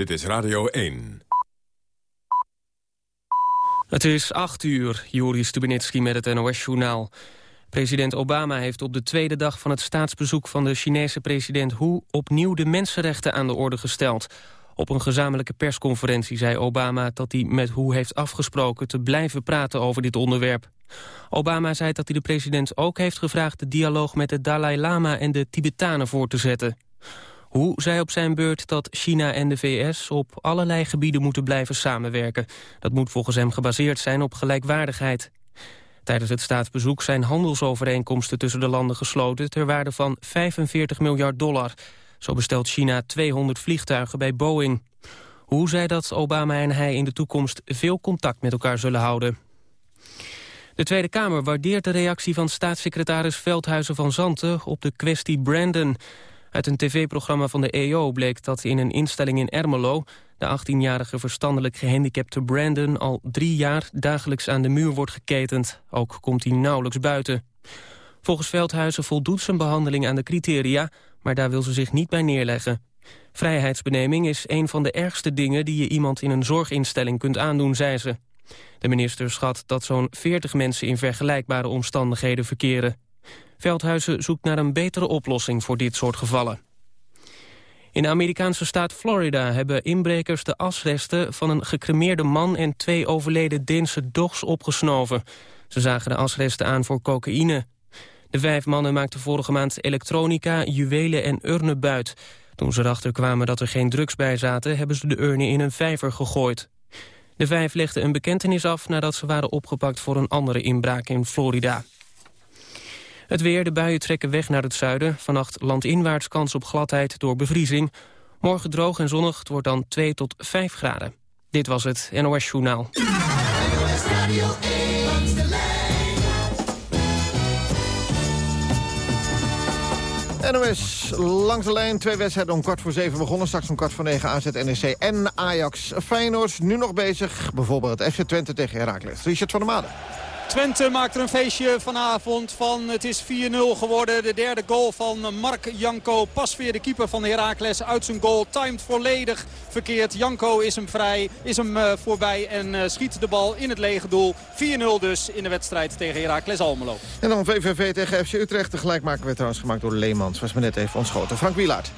Dit is Radio 1. Het is 8 uur, Joris Stubenitski met het NOS-journaal. President Obama heeft op de tweede dag van het staatsbezoek van de Chinese president Hu opnieuw de mensenrechten aan de orde gesteld. Op een gezamenlijke persconferentie zei Obama dat hij met Hu heeft afgesproken te blijven praten over dit onderwerp. Obama zei dat hij de president ook heeft gevraagd de dialoog met de Dalai Lama en de Tibetanen voor te zetten. Hu zei op zijn beurt dat China en de VS op allerlei gebieden moeten blijven samenwerken. Dat moet volgens hem gebaseerd zijn op gelijkwaardigheid. Tijdens het staatsbezoek zijn handelsovereenkomsten tussen de landen gesloten... ter waarde van 45 miljard dollar. Zo bestelt China 200 vliegtuigen bij Boeing. Hoe zei dat Obama en hij in de toekomst veel contact met elkaar zullen houden. De Tweede Kamer waardeert de reactie van staatssecretaris Veldhuizen van Zanten op de kwestie Brandon. Uit een tv-programma van de EO bleek dat in een instelling in Ermelo... de 18-jarige verstandelijk gehandicapte Brandon al drie jaar dagelijks aan de muur wordt geketend. Ook komt hij nauwelijks buiten. Volgens Veldhuizen voldoet zijn behandeling aan de criteria... maar daar wil ze zich niet bij neerleggen. Vrijheidsbeneming is een van de ergste dingen... die je iemand in een zorginstelling kunt aandoen, zei ze. De minister schat dat zo'n 40 mensen in vergelijkbare omstandigheden verkeren. Veldhuizen zoekt naar een betere oplossing voor dit soort gevallen. In de Amerikaanse staat Florida hebben inbrekers de asresten van een gecremeerde man en twee overleden Deense dogs opgesnoven. Ze zagen de asresten aan voor cocaïne. De vijf mannen maakten vorige maand elektronica, juwelen en urnen buit. Toen ze erachter kwamen dat er geen drugs bij zaten, hebben ze de urnen in een vijver gegooid. De vijf legden een bekentenis af nadat ze waren opgepakt voor een andere inbraak in Florida. Het weer, de buien trekken weg naar het zuiden. Vannacht landinwaarts kans op gladheid door bevriezing. Morgen droog en zonnig, het wordt dan 2 tot 5 graden. Dit was het NOS Journaal. NOS langs de lijn. Twee wedstrijden om kwart voor zeven begonnen. Straks om kwart voor negen AZ, NEC en Ajax. Feyenoord nu nog bezig. Bijvoorbeeld FC Twente tegen Heracles. Richard van der Maden. Twente maakt er een feestje vanavond van. Het is 4-0 geworden. De derde goal van Mark Janko. Pas weer de keeper van Heracles uit zijn goal. Timed volledig verkeerd. Janko is hem vrij, is hem uh, voorbij en uh, schiet de bal in het lege doel. 4-0 dus in de wedstrijd tegen Heracles Almelo. En dan VVV tegen FC Utrecht. De gelijkmaker werd trouwens gemaakt door Leemans. Was me net even ontschoten. Frank Wielaert.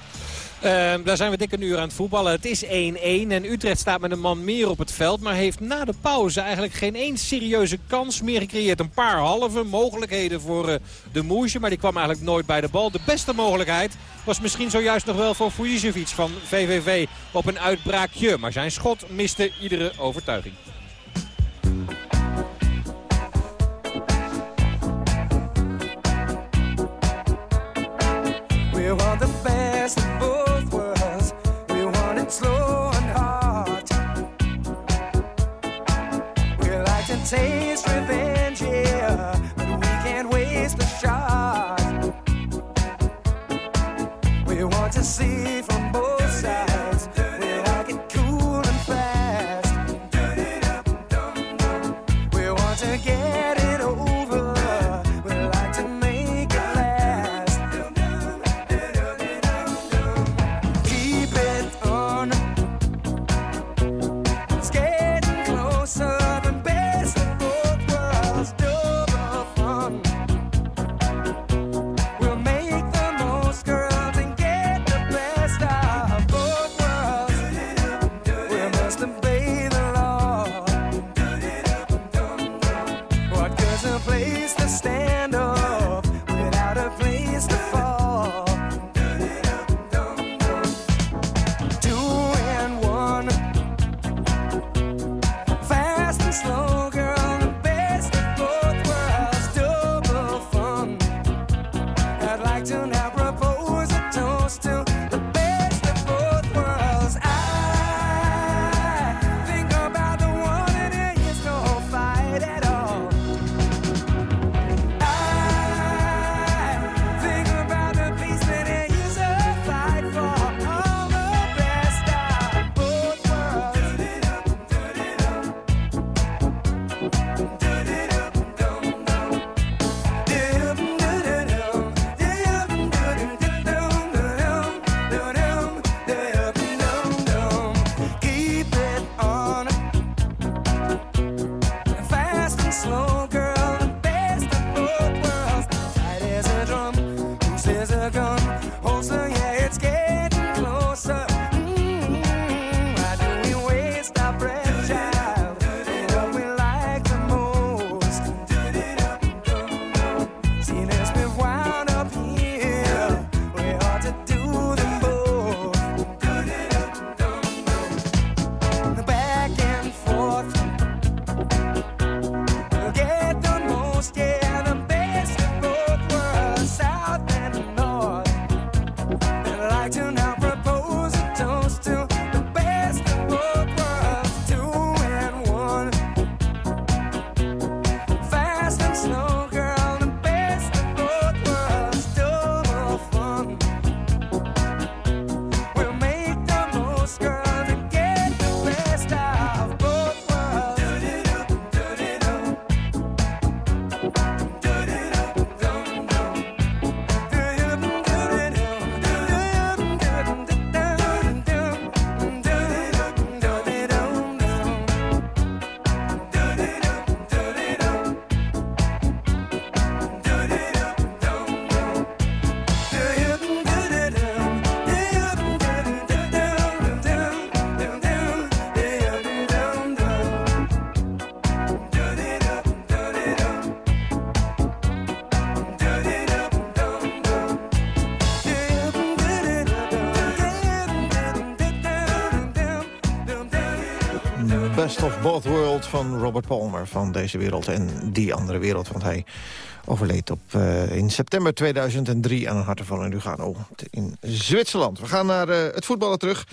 Uh, daar zijn we dik een uur aan het voetballen. Het is 1-1 en Utrecht staat met een man meer op het veld. Maar heeft na de pauze eigenlijk geen één serieuze kans meer gecreëerd. Een paar halve mogelijkheden voor uh, de Moesje. Maar die kwam eigenlijk nooit bij de bal. De beste mogelijkheid was misschien zojuist nog wel voor Fujicevic van VVV op een uitbraakje. Maar zijn schot miste iedere overtuiging. We want the best slow and hard. We like to taste revenge, yeah, but we can't waste a shot. We want to see Both Worlds van Robert Palmer van deze wereld en die andere wereld. Want hij overleed op, uh, in september 2003 aan een hartaanval in Lugano in Zwitserland. We gaan naar uh, het voetballen terug.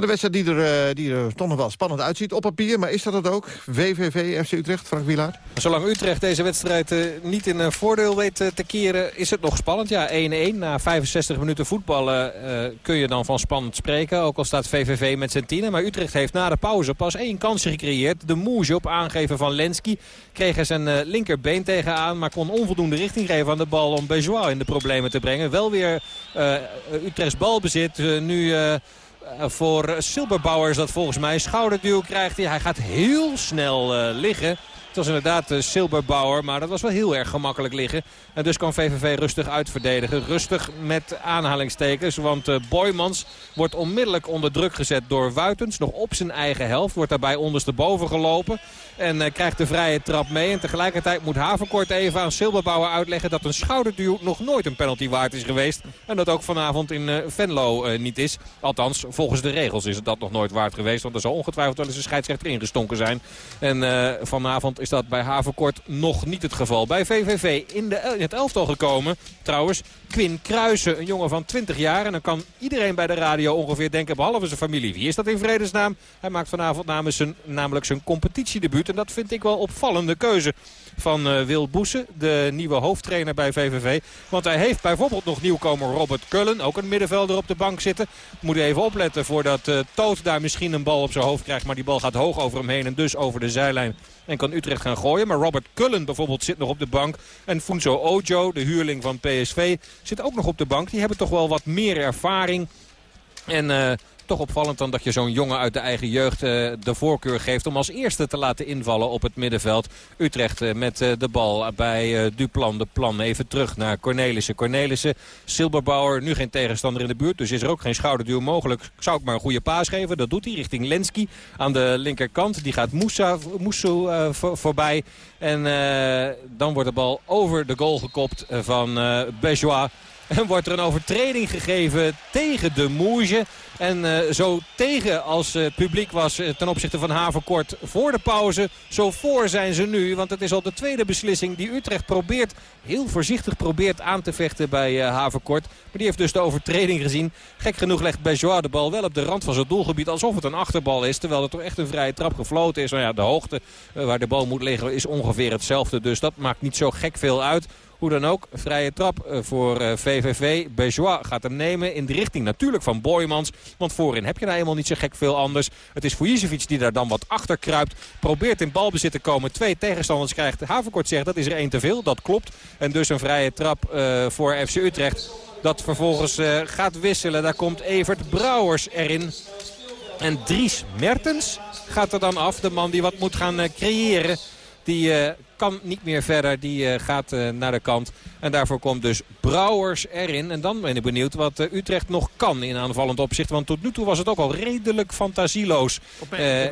Naar de wedstrijd die er, uh, die er toch nog wel spannend uitziet op papier. Maar is dat het ook? VVV, FC Utrecht, Frank Wielaert? Zolang Utrecht deze wedstrijd niet in een voordeel weet te keren... is het nog spannend. Ja, 1-1. Na 65 minuten voetballen kun je dan van spannend spreken. Ook al staat VVV met zijn tienen. Maar Utrecht heeft na de pauze pas één kansje gecreëerd. De Moesje op aangeven van Lenski. Kreeg er zijn linkerbeen tegenaan, maar kon onvoldoende richting geven aan de bal om Bejois in de problemen te brengen. Wel weer Utrechts balbezit. Nu voor Silberbauer dat volgens mij. Schouderduw krijgt hij. Hij gaat heel snel liggen. Het was inderdaad uh, Silberbauer, maar dat was wel heel erg gemakkelijk liggen. En dus kan VVV rustig uitverdedigen. Rustig met aanhalingstekens, want uh, Boymans wordt onmiddellijk onder druk gezet door Wuitens. Nog op zijn eigen helft, wordt daarbij ondersteboven gelopen. En uh, krijgt de vrije trap mee. En tegelijkertijd moet Havenkort even aan Silberbauer uitleggen... dat een schouderduw nog nooit een penalty waard is geweest. En dat ook vanavond in Venlo niet is. Althans, volgens de regels is het dat nog nooit waard geweest. Want er zal ongetwijfeld wel eens een scheidsrechter ingestonken zijn. En vanavond is dat bij Havenkort nog niet het geval. Bij VVV in, de, in het elftal gekomen trouwens Quinn Kruisen. Een jongen van 20 jaar. En dan kan iedereen bij de radio ongeveer denken, behalve zijn familie. Wie is dat in vredesnaam? Hij maakt vanavond namens zijn, namelijk zijn competitiedebuut. En dat vind ik wel opvallende keuze van uh, Wil Boesen, de nieuwe hoofdtrainer bij VVV. Want hij heeft bijvoorbeeld nog nieuwkomer Robert Cullen, ook een middenvelder op de bank zitten. Moet even opletten voordat uh, Toot daar misschien een bal op zijn hoofd krijgt. Maar die bal gaat hoog over hem heen en dus over de zijlijn. En kan Utrecht gaan gooien. Maar Robert Cullen bijvoorbeeld zit nog op de bank. En Funzo Ojo, de huurling van PSV, zit ook nog op de bank. Die hebben toch wel wat meer ervaring. En uh, toch opvallend dan dat je zo'n jongen uit de eigen jeugd uh, de voorkeur geeft... om als eerste te laten invallen op het middenveld. Utrecht uh, met uh, de bal bij Duplan. De plan even terug naar Cornelissen. Cornelissen, Silberbauer, nu geen tegenstander in de buurt. Dus is er ook geen schouderduw mogelijk. Zou ik maar een goede paas geven. Dat doet hij richting Lenski aan de linkerkant. Die gaat Moussa, Moussou voorbij. En dan wordt de bal over de goal gekopt van Bejois. En wordt er een overtreding gegeven tegen de Moege. En uh, zo tegen als het publiek was uh, ten opzichte van Havenkort voor de pauze. Zo voor zijn ze nu. Want het is al de tweede beslissing die Utrecht probeert. Heel voorzichtig probeert aan te vechten bij Havenkort. Maar die heeft dus de overtreding gezien. Gek genoeg legt Bejois de bal wel op de rand van zijn doelgebied. Alsof het een achterbal is. Terwijl er toch echt een vrije trap gefloten is. Nou ja, de hoogte waar de bal moet liggen is ongeveer hetzelfde. Dus dat maakt niet zo gek veel uit. Hoe dan ook, vrije trap eh, voor VVV. Eh, Bejois gaat hem nemen in de richting natuurlijk van Boymans. Want voorin heb je nou helemaal niet zo gek veel anders. Het is Vujicevic die daar dan wat achter kruipt. Probeert in balbezit te komen. Twee tegenstanders krijgt. Havenkort zegt dat is er één te veel. Dat klopt. En dus een vrije trap uh, voor FC Utrecht. Dat vervolgens gaat wisselen. Daar komt Evert Brouwers erin. En Dries Mertens gaat er dan af. De man die wat moet gaan creëren. Die kan niet meer verder. Die uh, gaat uh, naar de kant. En daarvoor komt dus Brouwers erin. En dan ben ik benieuwd wat uh, Utrecht nog kan in aanvallend opzicht. Want tot nu toe was het ook al redelijk fantasieloos.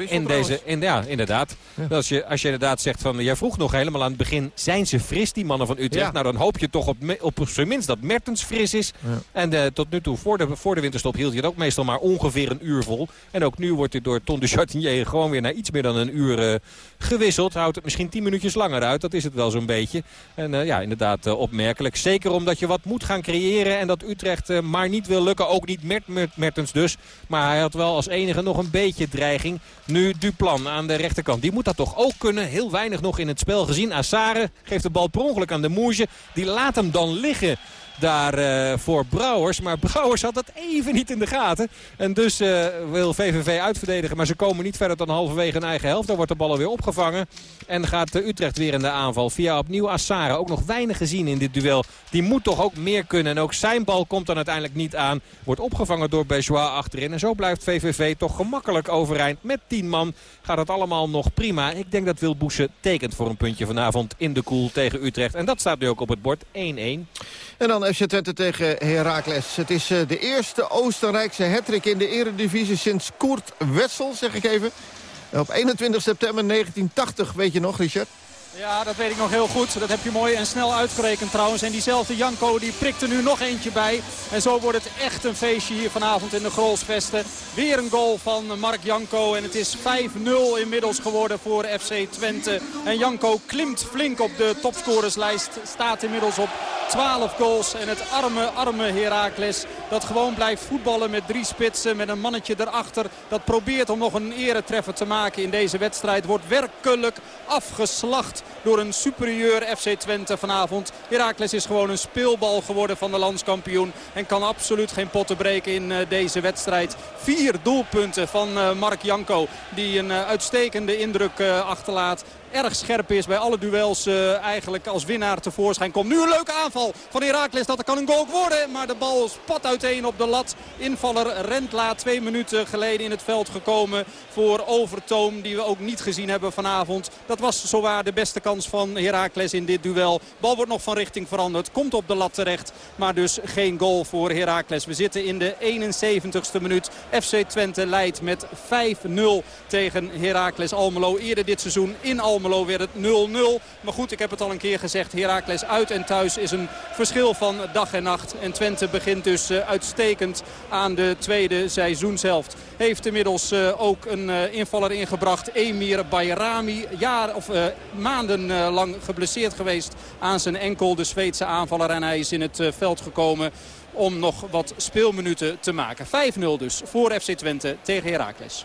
in deze, in, ja, inderdaad. Ja. Als, je, als je inderdaad zegt van... Jij vroeg nog helemaal aan het begin... Zijn ze fris, die mannen van Utrecht? Ja. Nou, dan hoop je toch op, op zijn minst dat Mertens fris is. Ja. En tot nu toe, voor de, voor de winterstop, hield hij het ook meestal maar ongeveer een uur vol. En ook nu wordt hij door Ton de Chartinier gewoon weer naar iets meer dan een uur gewisseld. Houdt het misschien tien minuutjes langer uit. Dat is het wel zo'n beetje. En uh, ja, inderdaad uh, opmerkelijk. Zeker omdat je wat moet gaan creëren. En dat Utrecht uh, maar niet wil lukken. Ook niet Mert Mertens dus. Maar hij had wel als enige nog een beetje dreiging. Nu Duplan aan de rechterkant. Die moet dat toch ook kunnen. Heel weinig nog in het spel gezien. Assare geeft de bal per ongeluk aan de Moerje. Die laat hem dan liggen daar uh, voor Brouwers. Maar Brouwers had dat even niet in de gaten. En dus uh, wil VVV uitverdedigen. Maar ze komen niet verder dan halverwege hun eigen helft. Daar wordt de bal alweer opgevangen. En gaat uh, Utrecht weer in de aanval. Via opnieuw Assara. Ook nog weinig gezien in dit duel. Die moet toch ook meer kunnen. En ook zijn bal komt dan uiteindelijk niet aan. Wordt opgevangen door Bejois achterin. En zo blijft VVV toch gemakkelijk overeind. Met 10 man gaat het allemaal nog prima. Ik denk dat Wilboesen tekent voor een puntje vanavond in de koel tegen Utrecht. En dat staat nu ook op het bord 1-1. En dan FC Twente tegen Heracles. Het is uh, de eerste Oostenrijkse hattrick in de eredivisie sinds Koert Wessel, zeg ik even. Op 21 september 1980, weet je nog, Richard? Ja, dat weet ik nog heel goed. Dat heb je mooi en snel uitgerekend trouwens. En diezelfde Janko die prikt er nu nog eentje bij. En zo wordt het echt een feestje hier vanavond in de Grolsvesten. Weer een goal van Mark Janko. En het is 5-0 inmiddels geworden voor FC Twente. En Janko klimt flink op de topscorerslijst. Staat inmiddels op 12 goals. En het arme, arme Heracles dat gewoon blijft voetballen met drie spitsen. Met een mannetje erachter dat probeert om nog een eretreffer te maken in deze wedstrijd. Wordt werkelijk afgeslacht door een superieur FC Twente vanavond. Heracles is gewoon een speelbal geworden van de landskampioen. En kan absoluut geen potten breken in eh, deze wedstrijd. Vier doelpunten van eh, Mark Janko. Die een eh, uitstekende indruk achterlaat erg scherp is bij alle duels uh, eigenlijk als winnaar tevoorschijn komt. Nu een leuke aanval van Heracles. Dat kan een goal worden. Maar de bal spat uiteen op de lat. Invaller Rentla twee minuten geleden in het veld gekomen voor Overtoom. Die we ook niet gezien hebben vanavond. Dat was zowaar de beste kans van Heracles in dit duel. Bal wordt nog van richting veranderd. Komt op de lat terecht. Maar dus geen goal voor Heracles. We zitten in de 71ste minuut. FC Twente leidt met 5-0 tegen Heracles Almelo. Eerder dit seizoen in Almelo Almelo werd het 0-0. Maar goed, ik heb het al een keer gezegd. Heracles uit en thuis is een verschil van dag en nacht. En Twente begint dus eh, uitstekend aan de tweede seizoenshelft. Heeft inmiddels eh, ook een eh, invaller ingebracht. Emir Bayrami. Jaar of maanden lang geblesseerd geweest aan zijn enkel. De Zweedse aanvaller. En hij is in het veld gekomen om nog wat speelminuten te maken. 5-0 dus voor FC Twente tegen Heracles.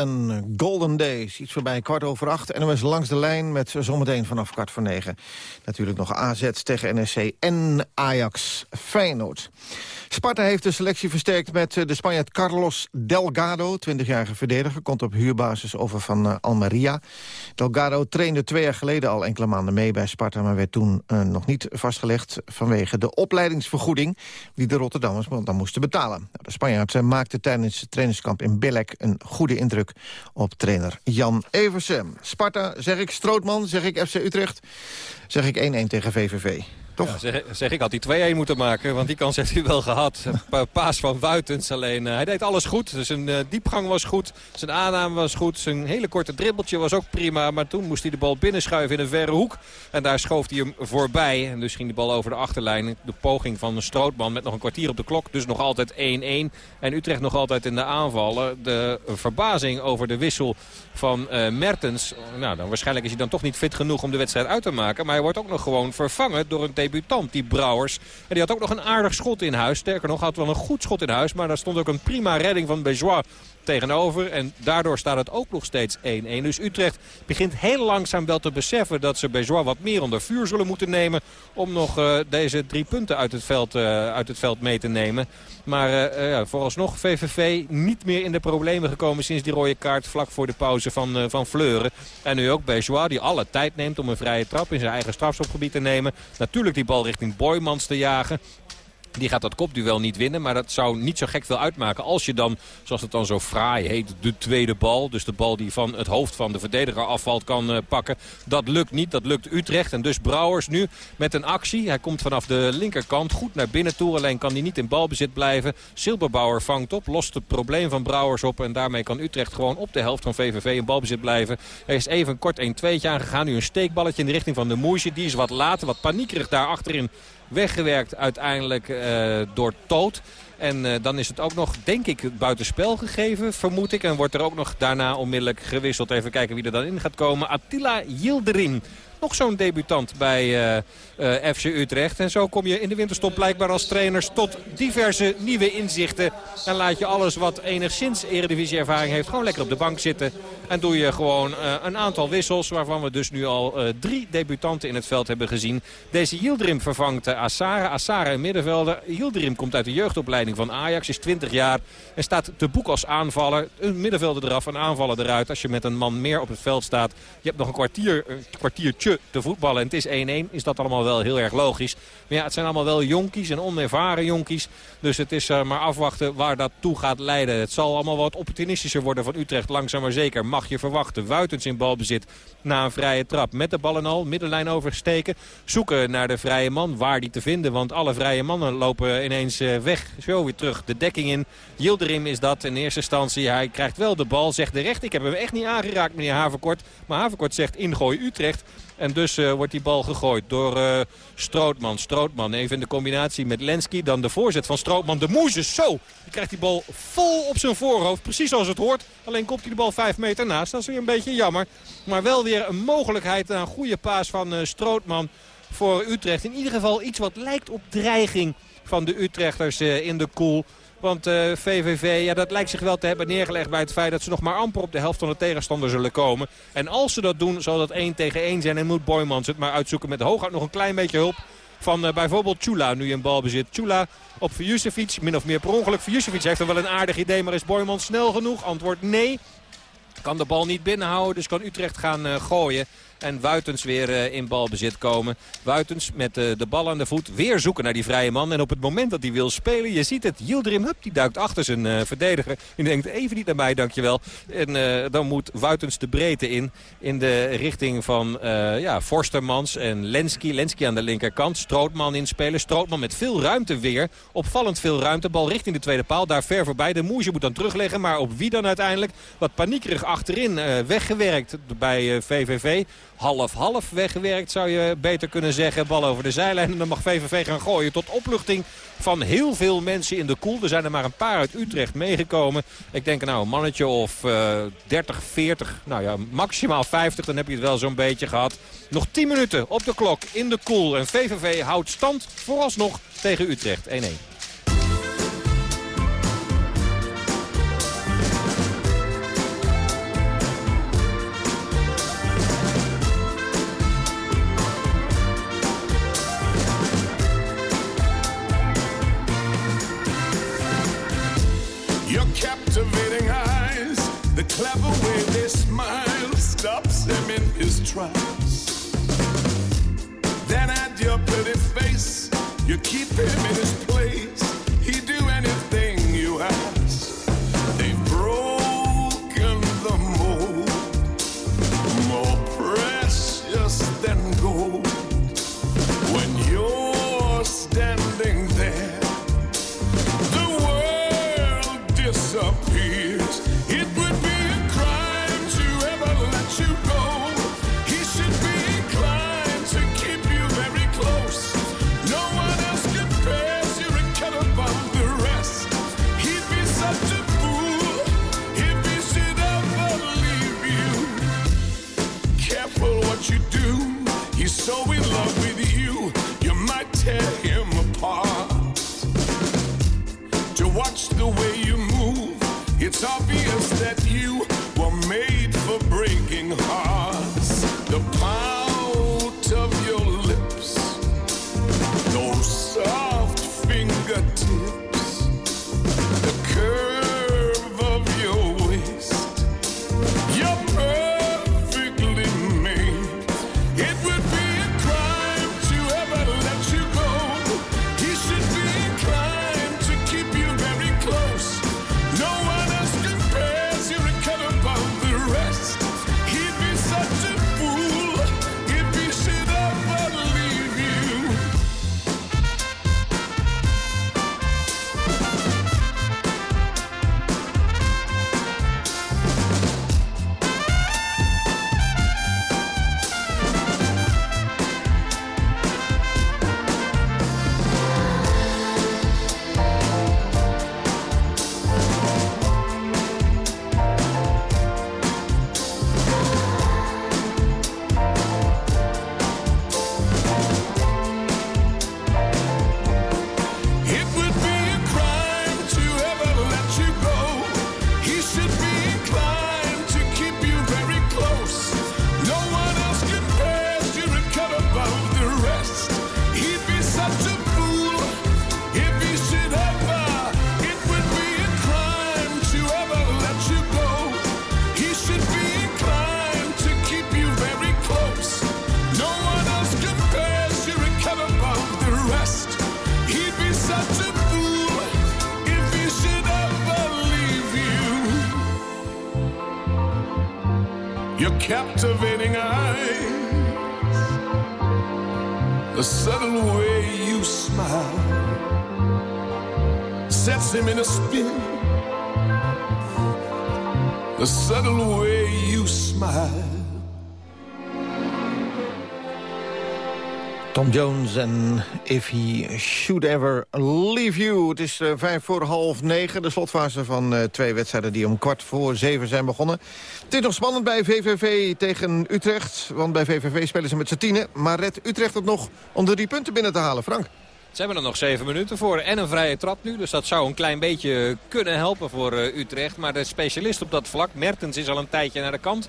en Golden Days. Iets voorbij kwart over acht. En dan was langs de lijn met zometeen vanaf kwart voor negen. Natuurlijk nog AZ tegen NSC en Ajax Feyenoord. Sparta heeft de selectie versterkt met eh, de Spanjaard Carlos Delgado. 20-jarige verdediger, komt op huurbasis over van eh, Almeria. Delgado trainde twee jaar geleden al enkele maanden mee bij Sparta... maar werd toen eh, nog niet vastgelegd vanwege de opleidingsvergoeding... die de Rotterdammers dan moesten betalen. Nou, de Spanjaard maakte tijdens het trainingskamp in Billek een goede indruk op trainer Jan Eversem. Sparta, zeg ik, Strootman, zeg ik FC Utrecht, zeg ik 1-1 tegen VVV. Ja, zeg, zeg, ik had die 2-1 moeten maken, want die kans heeft hij wel gehad. Paas van Wuitens alleen. Uh, hij deed alles goed. Zijn uh, diepgang was goed, zijn aanname was goed. Zijn hele korte dribbeltje was ook prima. Maar toen moest hij de bal binnenschuiven in een verre hoek. En daar schoof hij hem voorbij. En dus ging de bal over de achterlijn. De poging van Strootman met nog een kwartier op de klok. Dus nog altijd 1-1. En Utrecht nog altijd in de aanvallen. De verbazing over de wissel van uh, Mertens. Nou, dan waarschijnlijk is hij dan toch niet fit genoeg om de wedstrijd uit te maken. Maar hij wordt ook nog gewoon vervangen door een debutant, die Brouwers. En die had ook nog een aardig schot in huis. Sterker nog, had wel een goed schot in huis. Maar daar stond ook een prima redding van Bejois tegenover. En daardoor staat het ook nog steeds 1-1. Dus Utrecht begint heel langzaam wel te beseffen dat ze Bejois wat meer onder vuur zullen moeten nemen. Om nog uh, deze drie punten uit het veld, uh, uit het veld mee te nemen. Maar uh, ja, vooralsnog VVV niet meer in de problemen gekomen sinds die rode kaart vlak voor de pauze van, van Fleuren. En nu ook Bejois die alle tijd neemt om een vrije trap in zijn eigen strafschopgebied te nemen. Natuurlijk die bal richting Boymans te jagen. Die gaat dat kopduel niet winnen, maar dat zou niet zo gek veel uitmaken. Als je dan, zoals het dan zo fraai heet, de tweede bal... dus de bal die van het hoofd van de verdediger afvalt kan uh, pakken. Dat lukt niet, dat lukt Utrecht. En dus Brouwers nu met een actie. Hij komt vanaf de linkerkant goed naar binnen toe. Alleen kan hij niet in balbezit blijven. Silberbauer vangt op, lost het probleem van Brouwers op. En daarmee kan Utrecht gewoon op de helft van VVV in balbezit blijven. Er is even kort 1-2'tje aangegaan. Nu een steekballetje in de richting van de Moesje. Die is wat later, wat paniekerig daar achterin weggewerkt uiteindelijk uh, door Toot. En uh, dan is het ook nog, denk ik, buitenspel gegeven, vermoed ik. En wordt er ook nog daarna onmiddellijk gewisseld. Even kijken wie er dan in gaat komen. Attila Yildirim nog zo'n debutant bij uh, uh, FC Utrecht. En zo kom je in de winterstop blijkbaar als trainers tot diverse nieuwe inzichten. En laat je alles wat enigszins eredivisie-ervaring heeft gewoon lekker op de bank zitten. En doe je gewoon uh, een aantal wissels waarvan we dus nu al drie debutanten in het veld hebben gezien. Deze Yildirim vervangt Assara. Assara een middenvelder. Yildirim komt uit de jeugdopleiding van Ajax, is 20 jaar. En staat te boek als aanvaller. Een middenvelder eraf, een aanvaller eruit. Als je met een man meer op het veld staat. Je hebt nog een kwartier, een te voetballen. En het is 1-1, is dat allemaal wel heel erg logisch. Maar ja, het zijn allemaal wel jonkies en onervaren jonkies. Dus het is uh, maar afwachten waar dat toe gaat leiden. Het zal allemaal wat opportunistischer worden van Utrecht. Langzaam maar zeker mag je verwachten. Wuitens in balbezit na een vrije trap. Met de ballen al, middenlijn oversteken. Zoeken naar de vrije man, waar die te vinden. Want alle vrije mannen lopen ineens uh, weg. Zo weer terug de dekking in. Yildirim is dat in eerste instantie. Hij krijgt wel de bal, zegt de recht. Ik heb hem echt niet aangeraakt, meneer Haverkort. Maar Haverkort zegt ingooi Utrecht. En dus uh, wordt die bal gegooid door uh, Strootman. Strootman even in de combinatie met Lenski. Dan de voorzet van Strootman. De Moezes, zo! Die krijgt die bal vol op zijn voorhoofd. Precies zoals het hoort. Alleen komt hij de bal vijf meter naast. Dat is weer een beetje jammer. Maar wel weer een mogelijkheid. Een goede paas van uh, Strootman voor Utrecht. In ieder geval iets wat lijkt op dreiging van de Utrechters in de koel. Want VVV, ja, dat lijkt zich wel te hebben neergelegd bij het feit dat ze nog maar amper op de helft van de tegenstander zullen komen. En als ze dat doen, zal dat 1 tegen 1 zijn en moet Boymans het maar uitzoeken met hooguit nog een klein beetje hulp van uh, bijvoorbeeld Chula nu in balbezit. Chula op Vujusevic, min of meer per ongeluk. Vujusevic heeft dan wel een aardig idee, maar is Boymans snel genoeg? Antwoord nee. Kan de bal niet binnenhouden, dus kan Utrecht gaan uh, gooien. En Wuitens weer uh, in balbezit komen. Wuitens met uh, de bal aan de voet weer zoeken naar die vrije man. En op het moment dat hij wil spelen, je ziet het, Yildirim Hup, die duikt achter zijn uh, verdediger. En denkt even niet naar mij, dankjewel. En dan moet Wuitens de breedte in. In de richting van ja, Forstermans en Lenski. Lenski aan de linkerkant. Strootman inspelen. Strootman met veel ruimte weer. Opvallend veel ruimte. Bal richting de tweede paal. Daar ver voorbij. De Moesje moet dan terugleggen. Maar op wie dan uiteindelijk? Wat paniekerig achterin weggewerkt bij VVV half-half weggewerkt zou je beter kunnen zeggen. Bal over de zijlijn en dan mag VVV gaan gooien tot opluchting van heel veel mensen in de koel. Er zijn er maar een paar uit Utrecht meegekomen. Ik denk nou een mannetje of uh, 30, 40, nou ja maximaal 50. Dan heb je het wel zo'n beetje gehad. Nog 10 minuten op de klok in de koel. En VVV houdt stand vooralsnog tegen Utrecht 1-1. You keep him in his place. Tom Jones en If He Should Ever Leave You. Het is eh, vijf voor half negen. De slotfase van eh, twee wedstrijden die om kwart voor zeven zijn begonnen. Het is nog spannend bij VVV tegen Utrecht. Want bij VVV spelen ze met z'n tienen. Maar redt Utrecht het nog om de drie punten binnen te halen, Frank? Ze hebben er nog zeven minuten voor en een vrije trap nu. Dus dat zou een klein beetje kunnen helpen voor eh, Utrecht. Maar de specialist op dat vlak, Mertens, is al een tijdje naar de kant.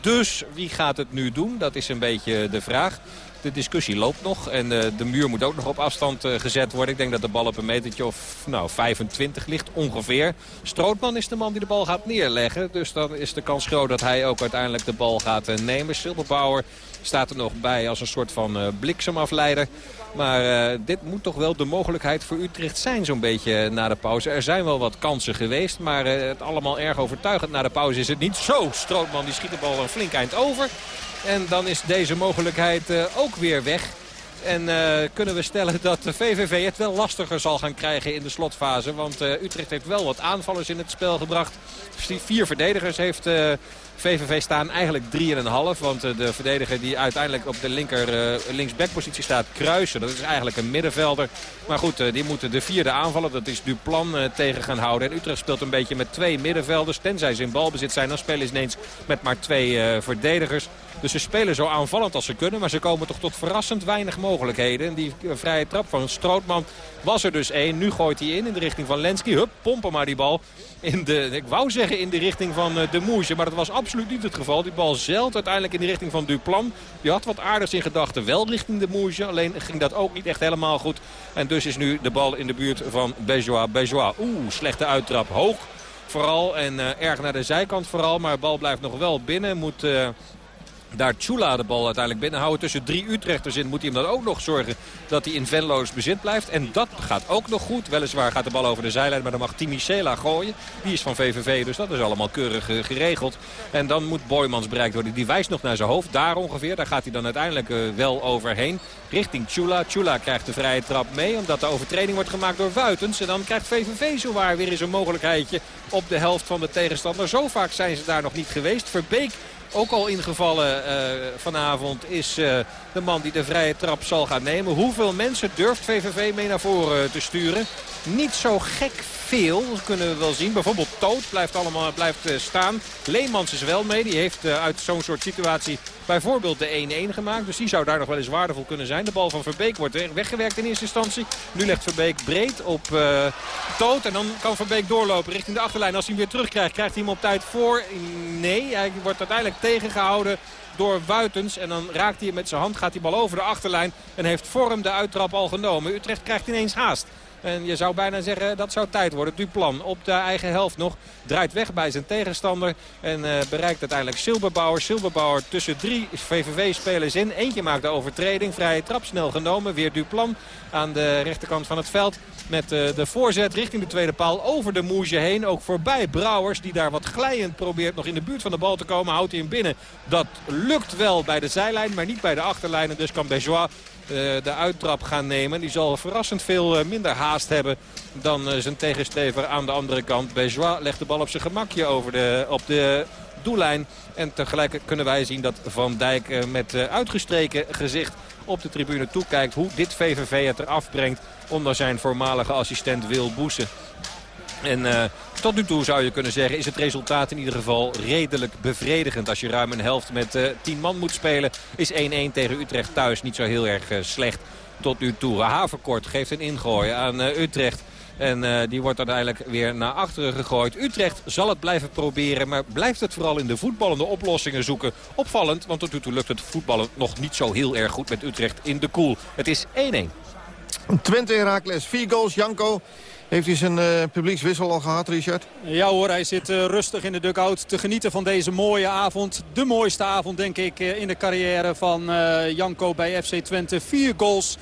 Dus wie gaat het nu doen? Dat is een beetje de vraag. De discussie loopt nog en eh, de muur moet ook nog op afstand eh, gezet worden. Ik denk dat de bal op een metertje of nou, 25 ligt ongeveer. Strootman is de man die de bal gaat neerleggen. Dus dan is de kans groot dat hij ook uiteindelijk de bal gaat eh, nemen. Silberbauer staat er nog bij als een soort van bliksemafleider. Maar dit moet toch wel de mogelijkheid voor Utrecht zijn zo'n beetje na de pauze. Er zijn wel wat kansen geweest, maar eh, het allemaal erg overtuigend na de pauze is het niet. Zo, Strootman die schiet de bal een flink eind over. En dan is deze mogelijkheid eh, ook weer weg. En eh, kunnen we stellen dat de VVV het wel lastiger zal gaan krijgen in de slotfase. Want eh, Utrecht heeft wel wat aanvallers in het spel gebracht. Vier verdedigers heeft VVV staan eigenlijk 3,5. Want de verdediger die uiteindelijk op de linker linksbackpositie staat, Kruisen. Dat is eigenlijk een middenvelder. Maar goed, die moeten de vierde aanvallen. Dat is Duplan tegen gaan houden. En Utrecht speelt een beetje met twee middenvelders. Tenzij ze in balbezit zijn, dan spelen ze ineens met maar twee verdedigers. Dus ze spelen zo aanvallend als ze kunnen. Maar ze komen toch tot verrassend weinig mogelijkheden. En die eh, vrije trap van Strootman was er dus één. Nu gooit hij in in de richting van Lenski. Hup, pompen maar die bal. In de, ik wou zeggen in de richting van eh, de Moesje. Maar dat was absoluut niet het geval. Die bal zeilt uiteindelijk in de richting van Duplan. Die had wat aardigs in gedachten. Wel richting de Moesje. Alleen ging dat ook niet echt helemaal goed. En dus is nu de bal in de buurt van Bejois. Bejois. Oeh, slechte uittrap. Hoog vooral en eh, erg naar de zijkant vooral. Maar de bal blijft nog wel binnen. Moet... daar Chula de bal uiteindelijk binnenhouden. Tussen drie Utrechters in moet hij hem dan ook nog zorgen dat hij in Venlo's bezit blijft. En dat gaat ook nog goed. Weliswaar gaat de bal over de zijlijn, maar dan mag Timi Sela gooien. Die is van VVV, dus dat is allemaal keurig eh, geregeld. En dan moet Boymans bereikt worden. Die wijst nog naar zijn hoofd, daar ongeveer. Daar gaat hij dan uiteindelijk eh, wel overheen. Richting Chula. Chula krijgt de vrije trap mee, omdat de overtreding wordt gemaakt door Wuitens. En dan krijgt VVV zowaar weer eens een mogelijkheidje op de helft van de tegenstander. Zo vaak zijn ze daar nog niet geweest. Verbeek ook al ingevallen eh, vanavond is eh, de man die de vrije trap zal gaan nemen. Hoeveel mensen durft VVV mee naar voren te sturen? Niet zo gek veel, kunnen we wel zien. Bijvoorbeeld Toot blijft, allemaal, blijft eh, staan. Leemans is wel mee. Die heeft eh, uit zo'n soort situatie bijvoorbeeld de 1-1 gemaakt. Dus die zou daar nog wel eens waardevol kunnen zijn. De bal van Verbeek wordt weggewerkt in eerste instantie. Nu legt Verbeek breed op uh, Toot. En dan kan Verbeek doorlopen richting de achterlijn. Als hij hem weer terugkrijgt, krijgt hij hem op tijd voor. Nee, hij wordt uiteindelijk tegengehouden door Wuitens. En dan raakt hij met zijn hand, gaat die bal over de achterlijn. En heeft vorm de uittrap al genomen. Utrecht krijgt ineens haast. En je zou bijna zeggen dat zou tijd worden. Duplan op de eigen helft nog. Draait weg bij zijn tegenstander. En uh, bereikt uiteindelijk Silberbauer. Silberbauer tussen drie VVV-spelers in. Eentje maakt de overtreding. Vrije trap snel genomen. Weer Duplan aan de rechterkant van het veld. Met uh, de voorzet richting de tweede paal over de Moesje heen. Ook voorbij Brouwers die daar wat glijend probeert nog in de buurt van de bal te komen. Houdt hij hem binnen. Dat lukt wel bij de zijlijn, maar niet bij de achterlijn. En dus kan Bejois eh, de uittrap gaan nemen. Die zal verrassend veel eh, minder haast hebben dan eh, zijn tegenstever aan de andere kant. Bejois legt de bal op zijn gemakje over de, op de doellijn. En tegelijk kunnen wij zien dat Van Dijk met uitgestreken gezicht op de tribune toekijkt. Hoe dit VVV het eraf brengt onder zijn voormalige assistent Wil Boesen. En uh, tot nu toe zou je kunnen zeggen is het resultaat in ieder geval redelijk bevredigend. Als je ruim een helft met uh, 10 man moet spelen is 1-1 tegen Utrecht thuis niet zo heel erg uh, slecht tot nu toe. Haverkort geeft een ingooi aan Utrecht. En die wordt uiteindelijk weer naar achteren gegooid. Utrecht zal het blijven proberen, maar blijft het vooral in de voetballende oplossingen zoeken. Opvallend, want tot nu toe lukt het voetballen nog niet zo heel erg goed met Utrecht in de koel. Het is 1-1. Twente Herakles, 4 goals, Janko. Heeft hij zijn uh, publiekswissel al gehad, Richard? Ja hoor, hij zit uh, rustig in de dugout te genieten van deze mooie avond. De mooiste avond denk ik uh, in de carrière van Janko bij FC Twente. Vier goals, 5-0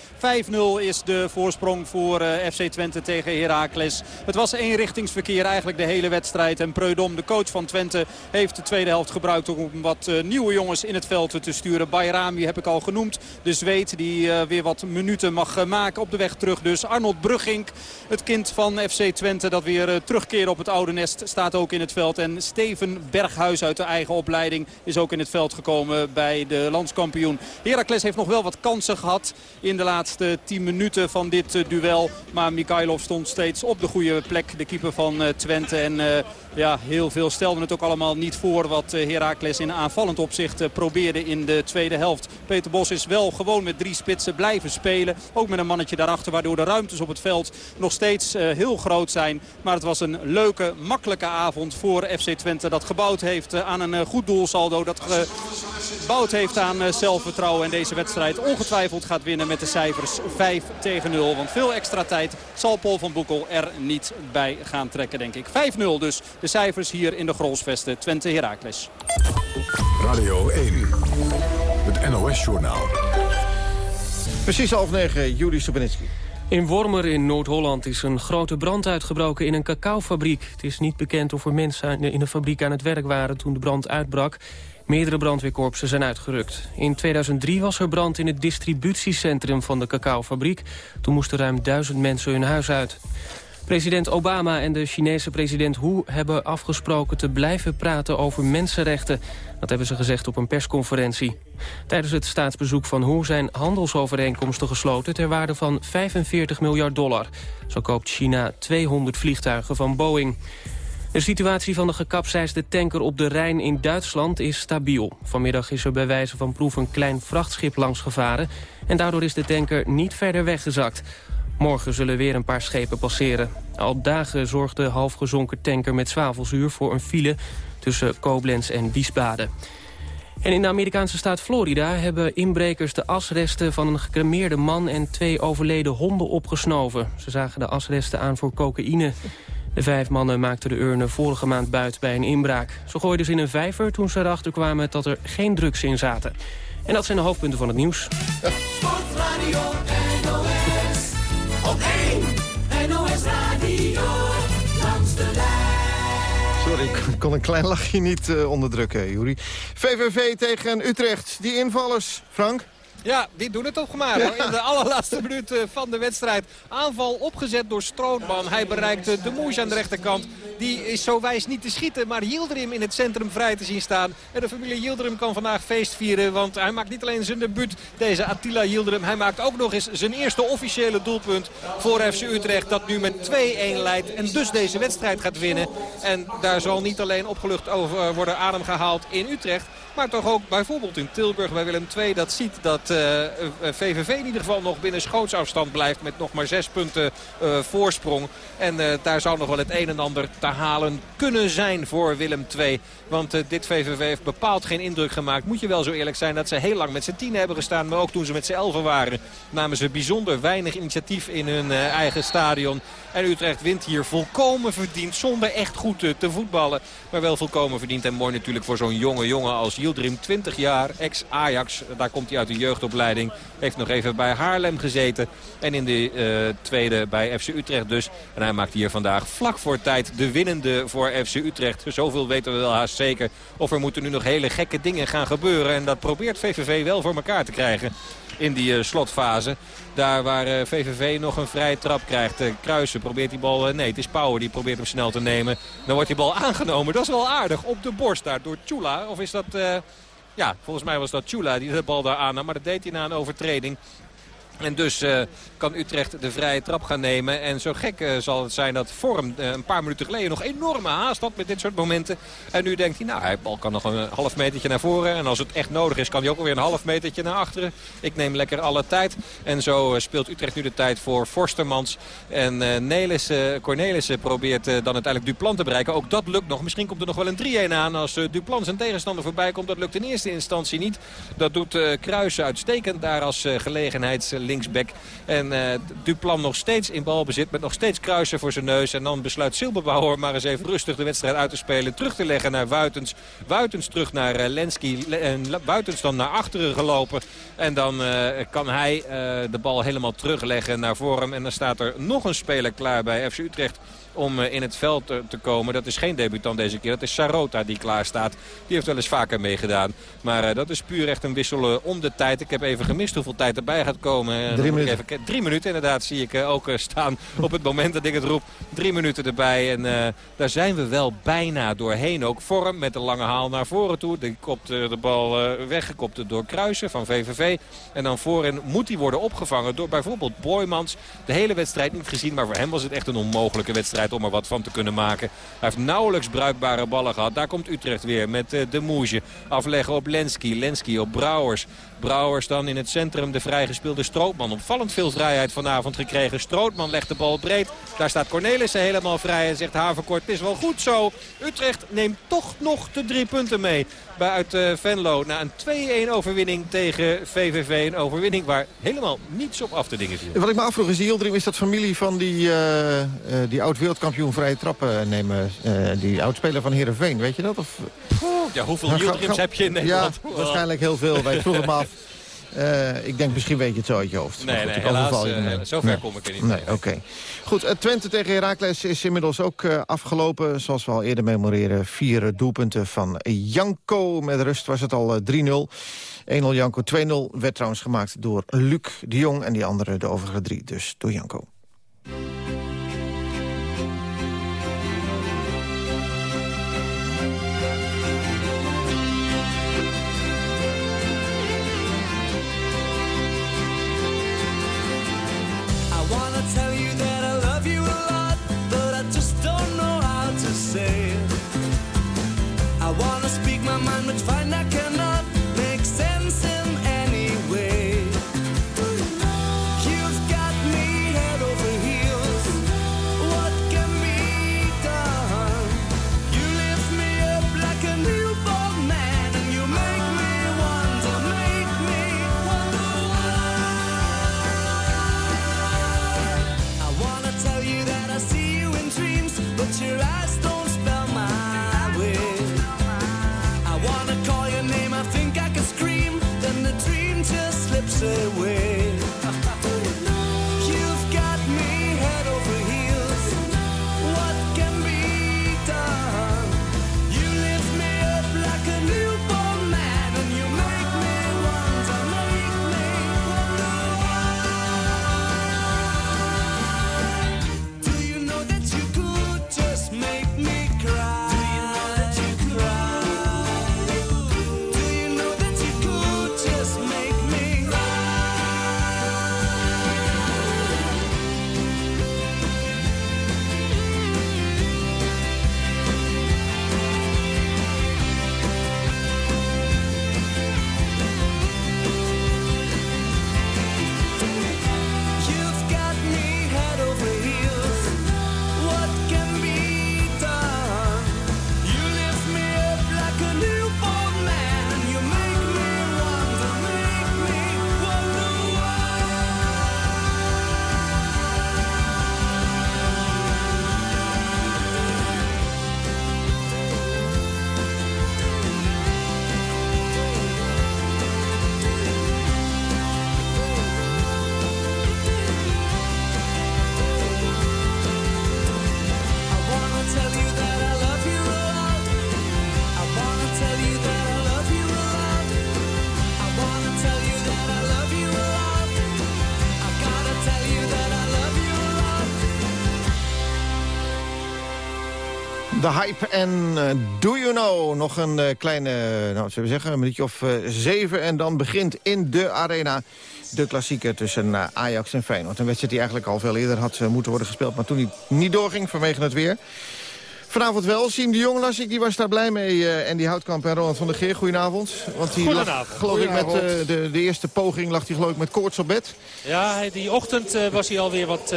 is de voorsprong voor FC Twente tegen Heracles. Het was eenrichtingsverkeer eigenlijk de hele wedstrijd. En Preudom, de coach van Twente, heeft de tweede helft gebruikt om wat nieuwe jongens in het veld te sturen. Bayrami heb ik al genoemd. De Zweet die weer wat minuten mag maken op de weg terug. Dus Arnold Brugging, het kind van FC Twente dat weer uh, terugkeert op het oude nest staat ook in het veld. En Steven Berghuis uit de eigen opleiding is ook in het veld gekomen bij de landskampioen. Heracles heeft nog wel wat kansen gehad in de laatste 10 minuten van dit uh, duel. Maar Mikhailov stond steeds op de goede plek, de keeper van uh, Twente. En ja, heel veel stelden het ook allemaal niet voor wat Heracles in aanvallend opzicht probeerde in de tweede helft. Peter Bos is wel gewoon met drie spitsen blijven spelen. Ook met een mannetje daarachter waardoor de ruimtes op het veld nog steeds uh, heel groot zijn. Maar het was een leuke, makkelijke avond voor FC Twente. Dat gebouwd heeft aan een goed doelsaldo. Dat gebouwd heeft aan zelfvertrouwen. En deze wedstrijd ongetwijfeld gaat winnen met de cijfers 5 tegen 0. Want veel extra tijd zal Paul van Boekel er niet bij gaan trekken, denk ik. 5-0 dus de cijfers hier in de Grolsvesten. Twente Heracles. Radio 1. Het NOS-journaal. Precies half negen, Juri Stubenitski. In Wormer in Noord-Holland is een grote brand uitgebroken in een cacaofabriek. Het is niet bekend of er mensen in de fabriek aan het werk waren toen de brand uitbrak. Meerdere brandweerkorpsen zijn uitgerukt. In 2003 was er brand in het distributiecentrum van de cacaofabriek. Toen moesten ruim duizend mensen hun huis uit. President Obama en de Chinese president Hu hebben afgesproken te blijven praten over mensenrechten. Dat hebben ze gezegd op een persconferentie. Tijdens het staatsbezoek van Hu zijn handelsovereenkomsten gesloten ter waarde van 45 miljard dollar. Zo koopt China 200 vliegtuigen van Boeing. De situatie van de gekapseisde tanker op de Rijn in Duitsland is stabiel. Vanmiddag is er bij wijze van proef een klein vrachtschip langs gevaren... en daardoor is de tanker niet verder weggezakt. Morgen zullen weer een paar schepen passeren. Al dagen zorgt de halfgezonken tanker met zwavelzuur voor een file tussen Koblenz en Wiesbaden. En in de Amerikaanse staat Florida hebben inbrekers de asresten van een gecremeerde man en twee overleden honden opgesnoven. Ze zagen de asresten aan voor cocaïne. De vijf mannen maakten de urnen vorige maand buiten bij een inbraak. Ze gooiden ze in een vijver toen ze erachter kwamen dat er geen drugs in zaten. En dat zijn de hoofdpunten van het nieuws. Sportradio NOS, op 1 NOS Radio, langs de lijn. Sorry, ik kon een klein lachje niet uh, onderdrukken, Juri. VVV tegen Utrecht, die invallers, Frank? Ja, die doen het toch maar. In de allerlaatste minuut van de wedstrijd. Aanval opgezet door Strootman. Hij bereikt de Moes aan de rechterkant. Die is zo wijs niet te schieten, maar Yildirim in het centrum vrij te zien staan. En de familie Yildirim kan vandaag feest vieren. Want hij maakt niet alleen zijn debuut, deze Attila Yildirim. Hij maakt ook nog eens zijn eerste officiële doelpunt voor FC Utrecht. Dat nu met 2-1 leidt en dus deze wedstrijd gaat winnen. En daar zal niet alleen opgelucht over worden adem gehaald in Utrecht. Maar toch ook bijvoorbeeld in Tilburg bij Willem II dat ziet dat VVV in ieder geval nog binnen schootsafstand blijft. Met nog maar zes punten voorsprong. En daar zou nog wel het een en ander te halen kunnen zijn voor Willem II. Want dit VVV heeft bepaald geen indruk gemaakt. Moet je wel zo eerlijk zijn dat ze heel lang met z'n tien hebben gestaan. Maar ook toen ze met z'n elfen waren namen ze bijzonder weinig initiatief in hun eigen stadion. En Utrecht wint hier volkomen verdiend. Zonder echt goed te, voetballen. Maar wel volkomen verdiend. En mooi natuurlijk voor zo'n jonge jongen als Yildirim. 20 jaar, ex-Ajax. Daar komt hij uit de jeugdopleiding. Heeft nog even bij Haarlem gezeten. En in de uh, tweede bij FC Utrecht dus. En hij maakt hier vandaag vlak voor tijd de winnende voor FC Utrecht. Zoveel weten we wel haast zeker. Of er moeten nu nog hele gekke dingen gaan gebeuren. En dat probeert VVV wel voor elkaar te krijgen in die uh, slotfase. Daar waar VVV eh, nog een vrije trap krijgt. Uh, Kruisen probeert die bal... nee, het is Power die probeert hem snel te nemen. Dan wordt die bal aangenomen. Dat is wel aardig. Op de borst daar door Chula. Of is dat... ja, volgens mij was dat Chula die de bal daar aannam. Maar dat deed hij na een overtreding. En dus uh, kan Utrecht de vrije trap gaan nemen. En zo gek uh, zal het zijn dat Vorm uh, een paar minuten geleden nog enorme haast had met dit soort momenten. En nu denkt hij, nou, hij bal kan nog een half metertje naar voren. En als het echt nodig is, kan hij ook alweer een half metertje naar achteren. Ik neem lekker alle tijd. En zo speelt Utrecht nu de tijd voor Forstermans. En Nelissen, Cornelissen probeert dan uiteindelijk Duplan te bereiken. Ook dat lukt nog. Misschien komt er nog wel een 3-1 aan als Duplan zijn tegenstander voorbij komt. Dat lukt in eerste instantie niet. Dat doet Kruisen uitstekend daar als gelegenheids linksback. En uh, Duplan nog steeds in balbezit met nog steeds kruisen voor zijn neus. En dan besluit Silberbauer maar eens even rustig de wedstrijd uit te spelen. Terug te leggen naar Wuitens. Wuitens terug naar uh, Lenski. En Wuitens dan naar achteren gelopen. En dan uh, kan hij de bal helemaal terugleggen naar voren. En dan staat er nog een speler klaar bij FC Utrecht om eh, in het veld te komen. Dat is geen debutant deze keer. Dat is Sarota die klaar staat. Die heeft wel eens vaker meegedaan. Maar dat is puur echt een wisselen om de tijd. Ik heb even gemist hoeveel tijd erbij gaat komen. Drie minuten. Even, drie minuten inderdaad zie ik uh, ook staan op het moment dat ik het roep. Drie minuten erbij. En daar zijn we wel bijna doorheen. Ook vorm met een lange haal naar voren toe. Die kopt de bal weggekopt door Kruisen van VVV. En dan voorin moet hij worden opgevangen door bijvoorbeeld Boymans. De hele wedstrijd niet gezien. Maar voor hem was het echt een onmogelijke wedstrijd om er wat van te kunnen maken. Hij heeft nauwelijks bruikbare ballen gehad. Daar komt Utrecht weer met eh, de Moesje. Afleggen op Lenski. Lenski op Brouwers. Brouwers dan in het centrum de vrijgespeelde Strootman. Opvallend veel vrijheid vanavond gekregen. Strootman legt de bal breed. Daar staat Cornelissen helemaal vrij en zegt Haverkort. Het is wel goed zo. Utrecht neemt toch nog de drie punten mee. Uit uh, Venlo na een 2-1 overwinning tegen VVV. Een overwinning waar helemaal niets op af te dingen viel. Wat ik me afvroeg is, Yildirim, is dat familie van die, uh, uh, die oud-wereldkampioen vrije trappen nemen? die oudspeler van Heerenveen, weet je dat? Of... Ja, hoeveel Yildrims heb je in Nederland? Ja, waarschijnlijk heel veel. Wij vroegen me af. Uh, ik denk, misschien weet je het zo uit je hoofd. Nee, goed, nee helaas, uh, zover nee. kom ik er niet nee, Oké. Okay. Goed, uh, Twente tegen Heracles is inmiddels ook afgelopen. Zoals we al eerder memoreren. Vier doelpunten van Janko. Met rust was het al 3-0. 1-0 Janko, 2-0 werd trouwens gemaakt door Luc de Jong. En die andere, de overige drie, dus door Janko. De hype en eh, Do You Know. Nog een uh, kleine, nou, zullen we zeggen, een minuutje of uh, zeven. En dan begint in de arena de klassieker tussen Ajax en Feyenoord. Een wedstrijd die eigenlijk al veel eerder had moeten worden gespeeld... maar toen niet, niet doorging vanwege het weer. Vanavond wel. Siem de Jong las ik, die was daar blij mee. Uh, en die Houtkamp en Roland van der Geer. Goedenavond. Want die lag, geloof ik, met uh, de, de eerste poging lag hij geloof ik met koorts op bed. Ja, die ochtend uh, was hij alweer wat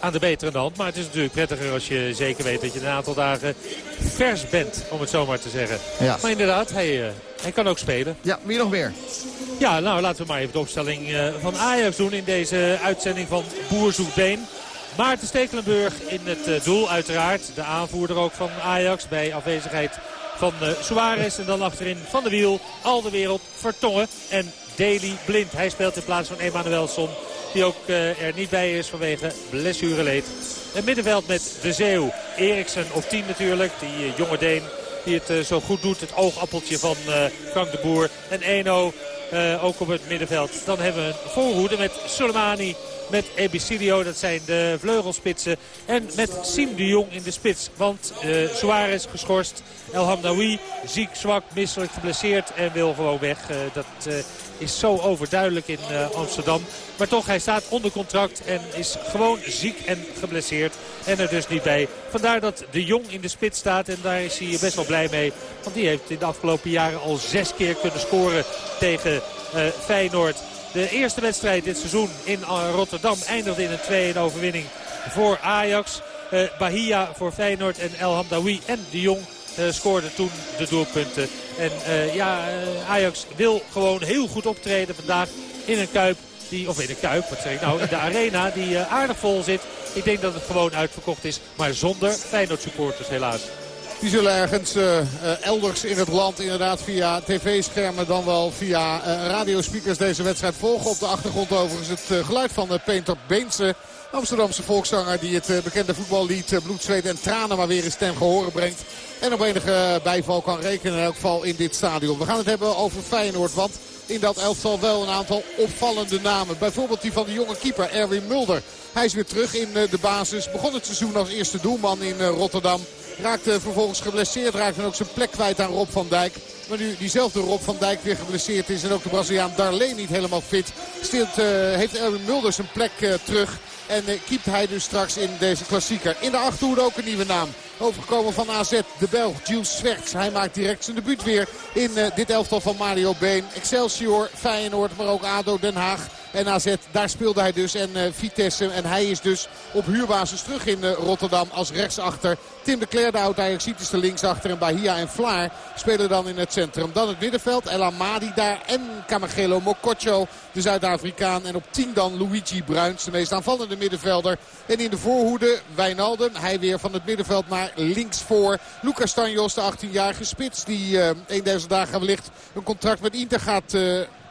aan de betere hand. Maar het is natuurlijk prettiger als je zeker weet dat je een aantal dagen vers bent. Om het zo maar te zeggen. Ja. Maar inderdaad, hij, hij kan ook spelen. Ja, wie nog meer? Ja, nou laten we maar even de opstelling van Ajax doen in deze uitzending van Boer Been. Maarten Stekelenburg in het eh, doel uiteraard. De aanvoerder ook van Ajax bij afwezigheid van uh, Suarez. En dan achterin Van de Wiel, al de wereld, Vertongen en Daly Blind. Hij speelt in plaats van Emanuelson. Die ook uh, er niet bij is vanwege blessureleed. Een middenveld met De Zeeuw. Eriksen op 10 natuurlijk. Die jonge Deen die het zo goed doet. Het oogappeltje van Frank de Boer. En Eno ook op het middenveld. Dan hebben we een voorhoede met Soleimani met Ebicidio. Dat zijn de vleugelspitsen. En met Siem de Jong in de spits. Want uh, Suarez geschorst. El Hamdawi ziek, zwak, misselijk, geblesseerd en wil gewoon weg. Uh, dat uh, is zo overduidelijk in Amsterdam. Maar toch, hij staat onder contract en is gewoon ziek en geblesseerd. En er dus niet bij. Vandaar dat de Jong in de spits staat. En daar is hij best wel blij mee. Want die heeft in de afgelopen jaren al zes keer kunnen scoren tegen Feyenoord. De eerste wedstrijd dit seizoen in eh, Rotterdam eindigde in een 2-1 overwinning voor Ajax. Uh, Bahia voor Feyenoord en El Hamdawi en de Jong uh, scoorden toen de doelpunten. En ja, Ajax wil gewoon heel goed optreden vandaag in een Kuip. Die, of in een Kuip, wat zeg ik nou, in de arena die aardig vol zit. Ik denk dat het gewoon uitverkocht is, maar zonder Feyenoord supporters helaas. Die zullen ergens uh, elders in het land inderdaad via tv-schermen dan wel via uh, radiospeakers deze wedstrijd volgen. Op de achtergrond overigens het geluid van Peter Beense. Amsterdamse volkszanger die het bekende voetballied Bloed, Zweet en Tranen maar weer eens ten gehoren brengt. En op enige bijval kan rekenen in elk geval in dit stadion. We gaan het hebben over Feyenoord, want in dat elftal wel een aantal opvallende namen. Bijvoorbeeld die van de jonge keeper Erwin Mulder. Hij is weer terug in de basis. Begon het seizoen als eerste doelman in Rotterdam. Raakte vervolgens geblesseerd. Raakte ook zijn plek kwijt aan Rob van Dijk. Maar nu diezelfde Rob van Dijk weer geblesseerd is. En ook de Braziliaan Darlé niet helemaal fit. Uh, heeft Erwin Mulder zijn plek uh, terug. En uh, hij dus straks in deze klassieker. In de achterhoede ook een nieuwe naam. Overgekomen van AZ, de Belg Jules Swerts. Hij maakt direct zijn debuut weer in dit elftal van Mario Been. Excelsior, Feyenoord, maar ook ADO Den Haag en AZ. Daar speelde hij dus en uh, Vitesse. En hij is dus op huurbasis terug in uh, Rotterdam als rechtsachter. Tim de Kler, de oud is de linksachter. En Bahia en Vlaar spelen dan in het centrum. Dan het middenveld. El Amadi daar en Camagelo Mokotjo, de Zuid-Afrikaan. En op 10 dan Luigi Bruins, de meest aanvallende middenvelder. En in de voorhoede Wijnaldum. Hij weer van het middenveld naar links voor. Lucas Stanjos, de 18-jarige spits. Die uh, een deze dagen wellicht een contract met Inter gaat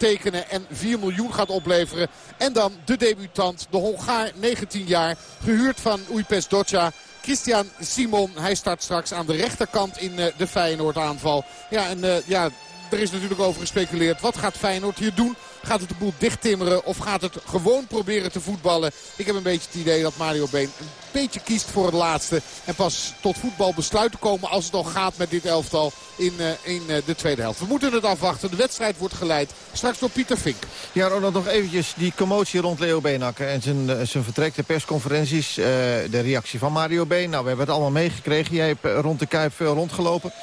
tekenen. En 4 miljoen gaat opleveren. En dan de debutant, de Hongaar, 19 jaar. Gehuurd van Uipes Docha. Christian Simon, hij start straks aan de rechterkant in uh, de Feyenoord aanval. Ja, en uh, ja, er is natuurlijk over gespeculeerd. Wat gaat Feyenoord hier doen? Gaat het de boel dichttimmeren of gaat het gewoon proberen te voetballen? Ik heb een beetje het idee dat Mario Been een beetje kiest voor het laatste. En pas tot voetbal besluit te komen als het al gaat met dit elftal in, uh, in uh, de tweede helft. We moeten het afwachten. De wedstrijd wordt geleid. Straks door Pieter Vink. Ja, Ronald, nog eventjes die commotie rond Leo Beenhakker en zijn, uh, zijn vertrek, de persconferenties, de reactie van Mario Been. Nou, we hebben het allemaal meegekregen. Jij hebt rond de Kuip veel rondgelopen.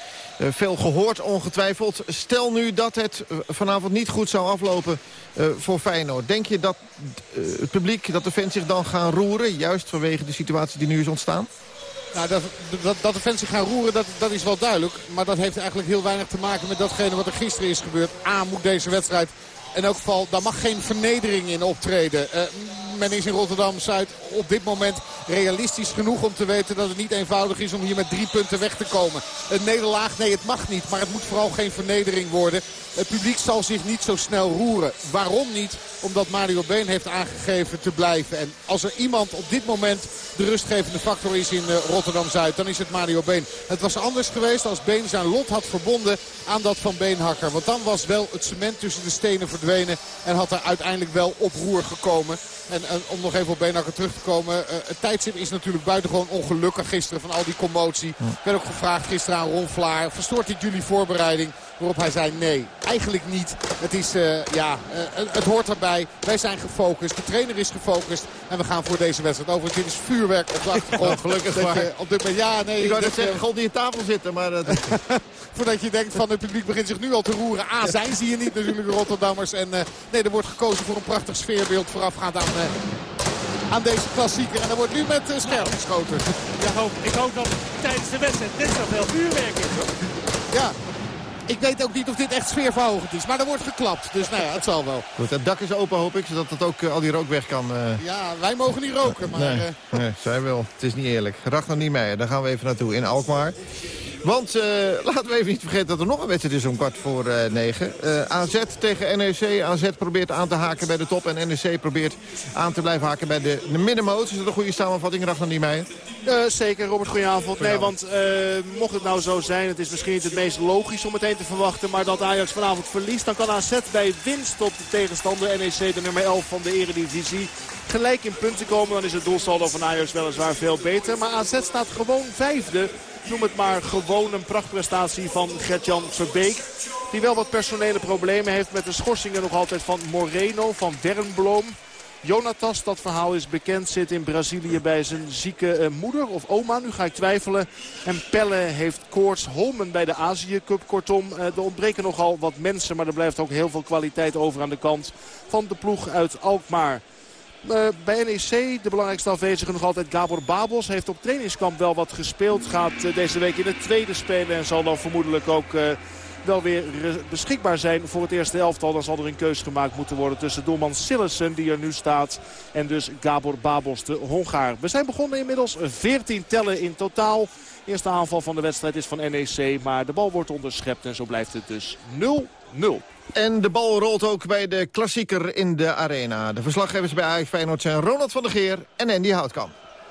Uh, veel gehoord, ongetwijfeld. Stel nu dat het vanavond niet goed zou aflopen uh, voor Feyenoord. Denk je dat het publiek, dat de fans zich dan gaan roeren... juist vanwege de situatie die nu is ontstaan? Nou, dat, dat, dat de fans zich gaan roeren, dat, dat is wel duidelijk. Maar dat heeft eigenlijk heel weinig te maken met datgene wat er gisteren is gebeurd. A, moet deze wedstrijd in elk geval, daar mag geen vernedering in optreden. Men is in Rotterdam-Zuid op dit moment realistisch genoeg om te weten dat het niet eenvoudig is om hier met drie punten weg te komen. Een nederlaag, nee het mag niet, maar het moet vooral geen vernedering worden. Het publiek zal zich niet zo snel roeren. Waarom niet? Omdat Mario Been heeft aangegeven te blijven. En als er iemand op dit moment de rustgevende factor is in uh, Rotterdam-Zuid, dan is het Mario Been. Het was anders geweest als Been zijn lot had verbonden aan dat van Beenhakker. Want dan was wel het cement tussen de stenen verdwenen en had er uiteindelijk wel oproer gekomen. En, en om nog even op Benakker terug te komen. Uh, het tijdstip is natuurlijk buitengewoon ongelukkig gisteren van al die commotie. Ik werd ook gevraagd gisteren aan Ron Vlaar. Verstoort dit jullie voorbereiding? Waarop hij zei nee, eigenlijk niet. Het, is, uh, ja, uh, het hoort erbij. Wij zijn gefocust. De trainer is gefocust. En we gaan voor deze wedstrijd over. Dit is vuurwerk op de achtergrond. Gelukkig maar. Je, op dit moment, ja, nee. Ik wou net zeggen, God die aan tafel zitten. Maar dat... Voordat je denkt van het publiek begint zich nu al te roeren. A, zijn ze hier niet natuurlijk de Rotterdammers. En uh, nee, er wordt gekozen voor een prachtig sfeerbeeld voorafgaand aan... aan deze klassieker. En er wordt nu met uh, scherp geschoten. Ja, hoop, ik hoop dat tijdens de wedstrijd net zoveel vuurwerk is. Hoor. Ja, ik weet ook niet of dit echt sfeerverhogend is. Maar er wordt geklapt. Dus nou ja, het zal wel. Goed, het dak is open hoop ik. Zodat het ook uh, al die rook weg kan. Uh... Ja, wij mogen niet roken. Maar, nee, uh... nee, zij wel. Het is niet eerlijk. Ragnar niet mee. Daar gaan we even naartoe in Alkmaar. Want uh, laten we even niet vergeten dat er nog een wedstrijd is om kwart voor uh, negen. Uh, AZ tegen NEC. AZ probeert aan te haken bij de top. En NEC probeert aan te blijven haken bij de, de middenmoot. Is dat een goede samenvatting, Ragnar Niemeyer? zeker, Robert, goedenavond. Nee, want mocht het nou zo zijn, het is misschien niet het meest logisch om meteen te verwachten. Maar dat Ajax vanavond verliest, dan kan AZ bij winst op de tegenstander NEC, de nummer 11 van de eredivisie, gelijk in punten komen. Dan is het doelsaldo van Ajax weliswaar veel beter. Maar AZ staat gewoon vijfde noem het maar gewoon een prachtprestatie van Gertjan Verbeek. Die wel wat personele problemen heeft met de schorsingen nog altijd van Moreno, van Wernbloem. Jonatas, dat verhaal is bekend, zit in Brazilië bij zijn zieke uh, moeder of oma. Nu ga ik twijfelen. En Pelle heeft koorts. Holmen bij de Azië Cup. Kortom, uh, er ontbreken nogal wat mensen. Maar er blijft ook heel veel kwaliteit over aan de kant van de ploeg uit Alkmaar. Uh, bij NEC, de belangrijkste afwezige nog altijd Gabor Babos. Heeft op trainingskamp wel wat gespeeld. Gaat uh, deze week in het tweede spelen. En zal dan vermoedelijk ook uh, wel weer beschikbaar zijn voor het eerste elftal. Dan zal er een keus gemaakt moeten worden tussen doelman Sillessen die er nu staat. En dus Gabor Babos, de Hongaar. We zijn begonnen inmiddels 14 tellen in totaal. De eerste aanval van de wedstrijd is van NEC. Maar de bal wordt onderschept en zo blijft het dus 0-0. En de bal rolt ook bij de klassieker in de arena. De verslaggevers bij Ajax Feyenoord zijn Ronald van der Geer en Andy Houtkamp.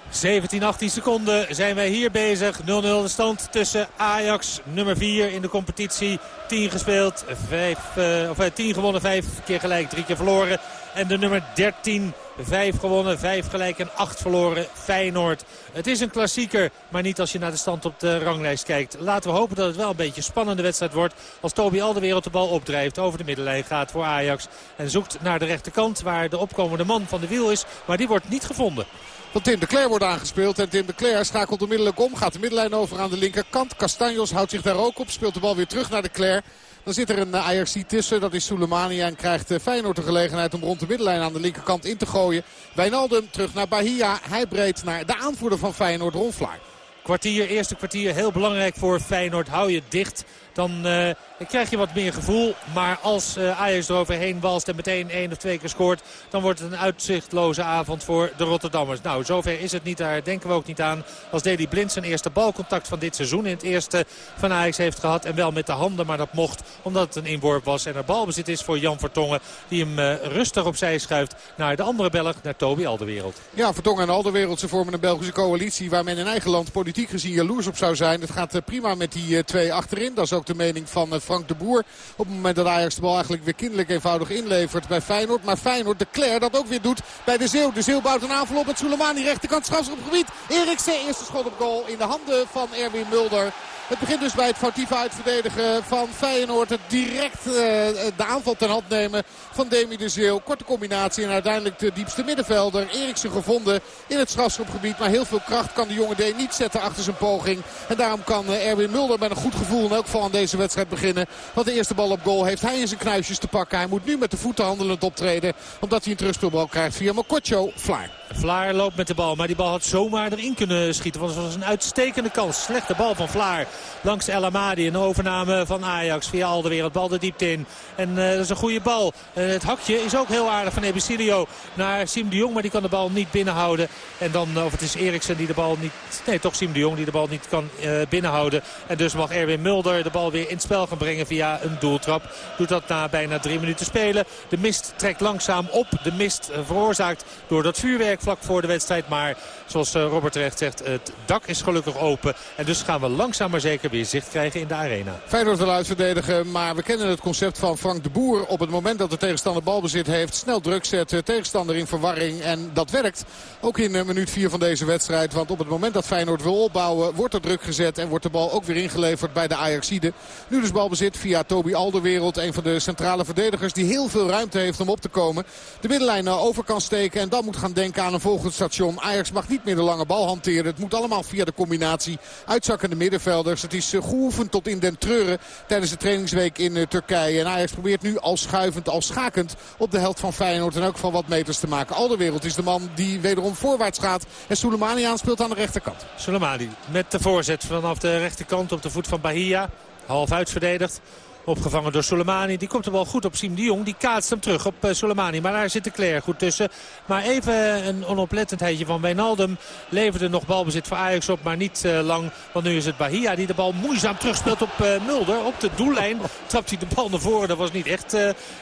17, 18 seconden zijn wij hier bezig. 0-0 de stand tussen Ajax, nummer 4 in de competitie. 10 gespeeld, 5, uh, of, 10 gewonnen, 5 keer gelijk, 3 keer verloren. En de nummer 13, 5 gewonnen, 5 gelijk en 8 verloren, Feyenoord. Het is een klassieker, maar niet als je naar de stand op de ranglijst kijkt. Laten we hopen dat het wel een beetje een spannende wedstrijd wordt. Als Toby Alderwereld de bal opdrijft, over de middenlijn gaat voor Ajax. En zoekt naar de rechterkant waar de opkomende man van de wiel is. Maar die wordt niet gevonden. Want Tim de Cler wordt aangespeeld. En Tim de Cler schakelt onmiddellijk om. Gaat de middenlijn over aan de linkerkant. Castanjos houdt zich daar ook op. Speelt de bal weer terug naar de Cler. Dan zit er een Ajax tussen. Dat is Soleimani. En krijgt Feyenoord de gelegenheid om rond de middenlijn aan de linkerkant in te gooien. Wijnaldum terug naar Bahia. Hij breedt naar de aanvoerder van Feyenoord, Ron Vlaar. Kwartier, eerste kwartier heel belangrijk voor Feyenoord. Hou je dicht. Dan uh, krijg je wat meer gevoel. Maar als uh, Ajax eroverheen walst en meteen één of twee keer scoort... dan wordt het een uitzichtloze avond voor de Rotterdammers. Nou, zover is het niet. Daar denken we ook niet aan. Als Deli Blind zijn eerste balcontact van dit seizoen... in het eerste van Ajax heeft gehad. En wel met de handen, maar dat mocht omdat het een inworp was. En er balbezit is voor Jan Vertongen. Die hem uh, rustig opzij schuift naar de andere Belg, naar Toby Alderwereld. Ja, Vertongen en Alderwereld, ze vormen een Belgische coalitie... waar men in eigen land politiek gezien jaloers op zou zijn. Het gaat prima met die twee achterin. Dat is ook de mening van eh, Frank de Boer. Op het moment dat Ajax de bal eigenlijk weer kinderlijk eenvoudig inlevert bij Feyenoord. Maar Feyenoord, de Claire, dat ook weer doet bij de Zeeuw. De Zeeuw bouwt een aanval op met Soleimani. Rechterkant strafschopgebied. Eriksen, eerste schot op goal in de handen van Erwin Mulder. Het begint dus bij het foutieve uitverdedigen van Feyenoord. Het direct uh, de aanval ten hand nemen van Demi de Zeeuw. Korte combinatie en uiteindelijk de diepste middenvelder. Eriksen gevonden in het strafschopgebied. Maar heel veel kracht kan de jonge D niet zetten achter zijn poging. En daarom kan Erwin Mulder met een goed gevoel elk geval deze wedstrijd beginnen. Want de eerste bal op goal heeft hij in zijn knuisjes te pakken. Hij moet nu met de voeten handelend optreden. Omdat hij een terugspeelbal krijgt via Mokotjo Vlaar. Vlaar loopt met de bal, maar die bal had zomaar erin kunnen schieten. Want het was een uitstekende kans. Slechte bal van Vlaar langs El Amadi. Een overname van Ajax via Alderwereld. Bal de diepte in. En uh, dat is een goede bal. Uh, het hakje is ook heel aardig van Ebesilio naar Siem de Jong. Maar die kan de bal niet binnenhouden. En dan, of het is Eriksen die de bal niet... Nee, toch Siem de Jong die de bal niet kan binnenhouden. En dus mag Erwin Mulder de bal weer in het spel gaan brengen via een doeltrap. Doet dat na bijna drie minuten spelen. De mist trekt langzaam op. De mist veroorzaakt door dat vuurwerk vlak voor de wedstrijd. Maar zoals Robert terecht zegt, het dak is gelukkig open. En dus gaan we langzaam maar zeker weer zicht krijgen in de arena. Feyenoord wil uitverdedigen, maar we kennen het concept van Frank de Boer. Op het moment dat de tegenstander balbezit heeft, snel druk zetten. Tegenstander in verwarring en dat werkt. Ook in minuut 4 van deze wedstrijd. Want op het moment dat Feyenoord wil opbouwen, wordt er druk gezet. En wordt de bal ook weer ingeleverd bij de Ajaxide. Nu dus balbezit via Toby Alderwereld. Een van de centrale verdedigers die heel veel ruimte heeft om op te komen. De middenlijn over kan steken en dan moet gaan denken aan een volgend station. Ajax mag niet meer de lange bal hanteren. Het moet allemaal via de combinatie uitzakkende middenvelders. Het is geoefend tot in den treuren tijdens de trainingsweek in Turkije. En Ajax probeert nu al schuivend, al schakend op de helft van Feyenoord. En ook van wat meters te maken. Alderwereld is de man die wederom voorwaarts gaat. En Soleimani aanspeelt aan de rechterkant. Soleimani met de voorzet vanaf de rechterkant op de voet van Bahia. Half uitverdedigd. Opgevangen door Soleimani. Die komt er wel goed op Siem de Jong. Die kaatst hem terug op uh, Soleimani. Maar daar zit de Claire goed tussen. Maar even een onoplettendheidje van Wijnaldum. Leverde nog balbezit voor Ajax op. Maar niet uh, lang. Want nu is het Bahia die de bal moeizaam terugspeelt op uh, Mulder. Op de doellijn trapt hij de bal naar voren. Dat was niet echt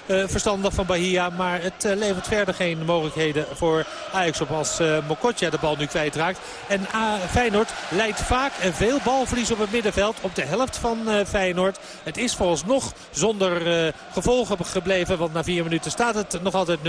verstandig van Bahia. Maar het levert verder geen mogelijkheden voor Ajax op. Als Mokotja de bal nu kwijtraakt. En Feyenoord leidt vaak en veel balverlies op het middenveld. Op de helft van Feyenoord. Het is volgens nog zonder uh, gevolgen gebleven. Want na vier minuten staat het nog altijd 0-0.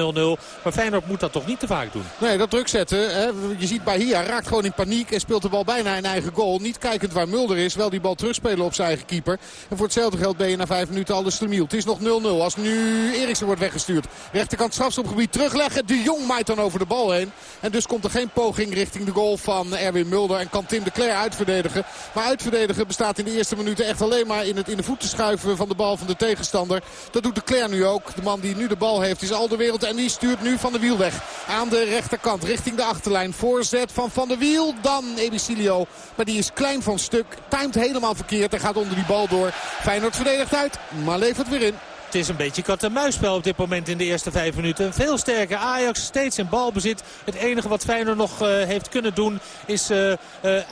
Maar Feyenoord moet dat toch niet te vaak doen. Nee, dat druk zetten. Hè. Je ziet Bahia raakt gewoon in paniek en speelt de bal bijna in eigen goal. Niet kijkend waar Mulder is. Wel die bal terugspelen op zijn eigen keeper. En voor hetzelfde geld ben je na vijf minuten al de slemiel. Het is nog 0-0 als nu Eriksen wordt weggestuurd. Rechterkant strafstopgebied terugleggen. De Jong maait dan over de bal heen. En dus komt er geen poging richting de goal van Erwin Mulder. En kan Tim de Cler uitverdedigen. Maar uitverdedigen bestaat in de eerste minuten echt alleen maar in het in de voeten schuiven van de bal van de tegenstander. Dat doet de Claire nu ook. De man die nu de bal heeft is al de wereld. En die stuurt nu van de wiel weg. Aan de rechterkant richting de achterlijn. Voorzet van Van der Wiel. Dan Ebicilio. Maar die is klein van stuk. Timed helemaal verkeerd. En gaat onder die bal door. Feyenoord verdedigt uit. Maar levert weer in. Het is een beetje kat-en-muisspel op dit moment in de eerste vijf minuten. Veel sterker Ajax, steeds in balbezit. Het enige wat Feyenoord nog uh, heeft kunnen doen is uh, uh,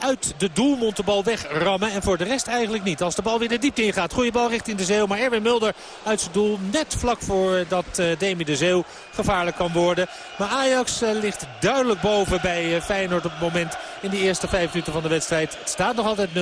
uit de doelmond de bal wegrammen. En voor de rest eigenlijk niet. Als de bal weer de diepte ingaat. Goede bal richting de Zeeuw. Maar Erwin Mulder uit zijn doel net vlak voor dat Demi de Zeeuw gevaarlijk kan worden. Maar Ajax ligt duidelijk boven bij Feyenoord op het moment in de eerste vijf minuten van de wedstrijd. Het staat nog altijd 0-0.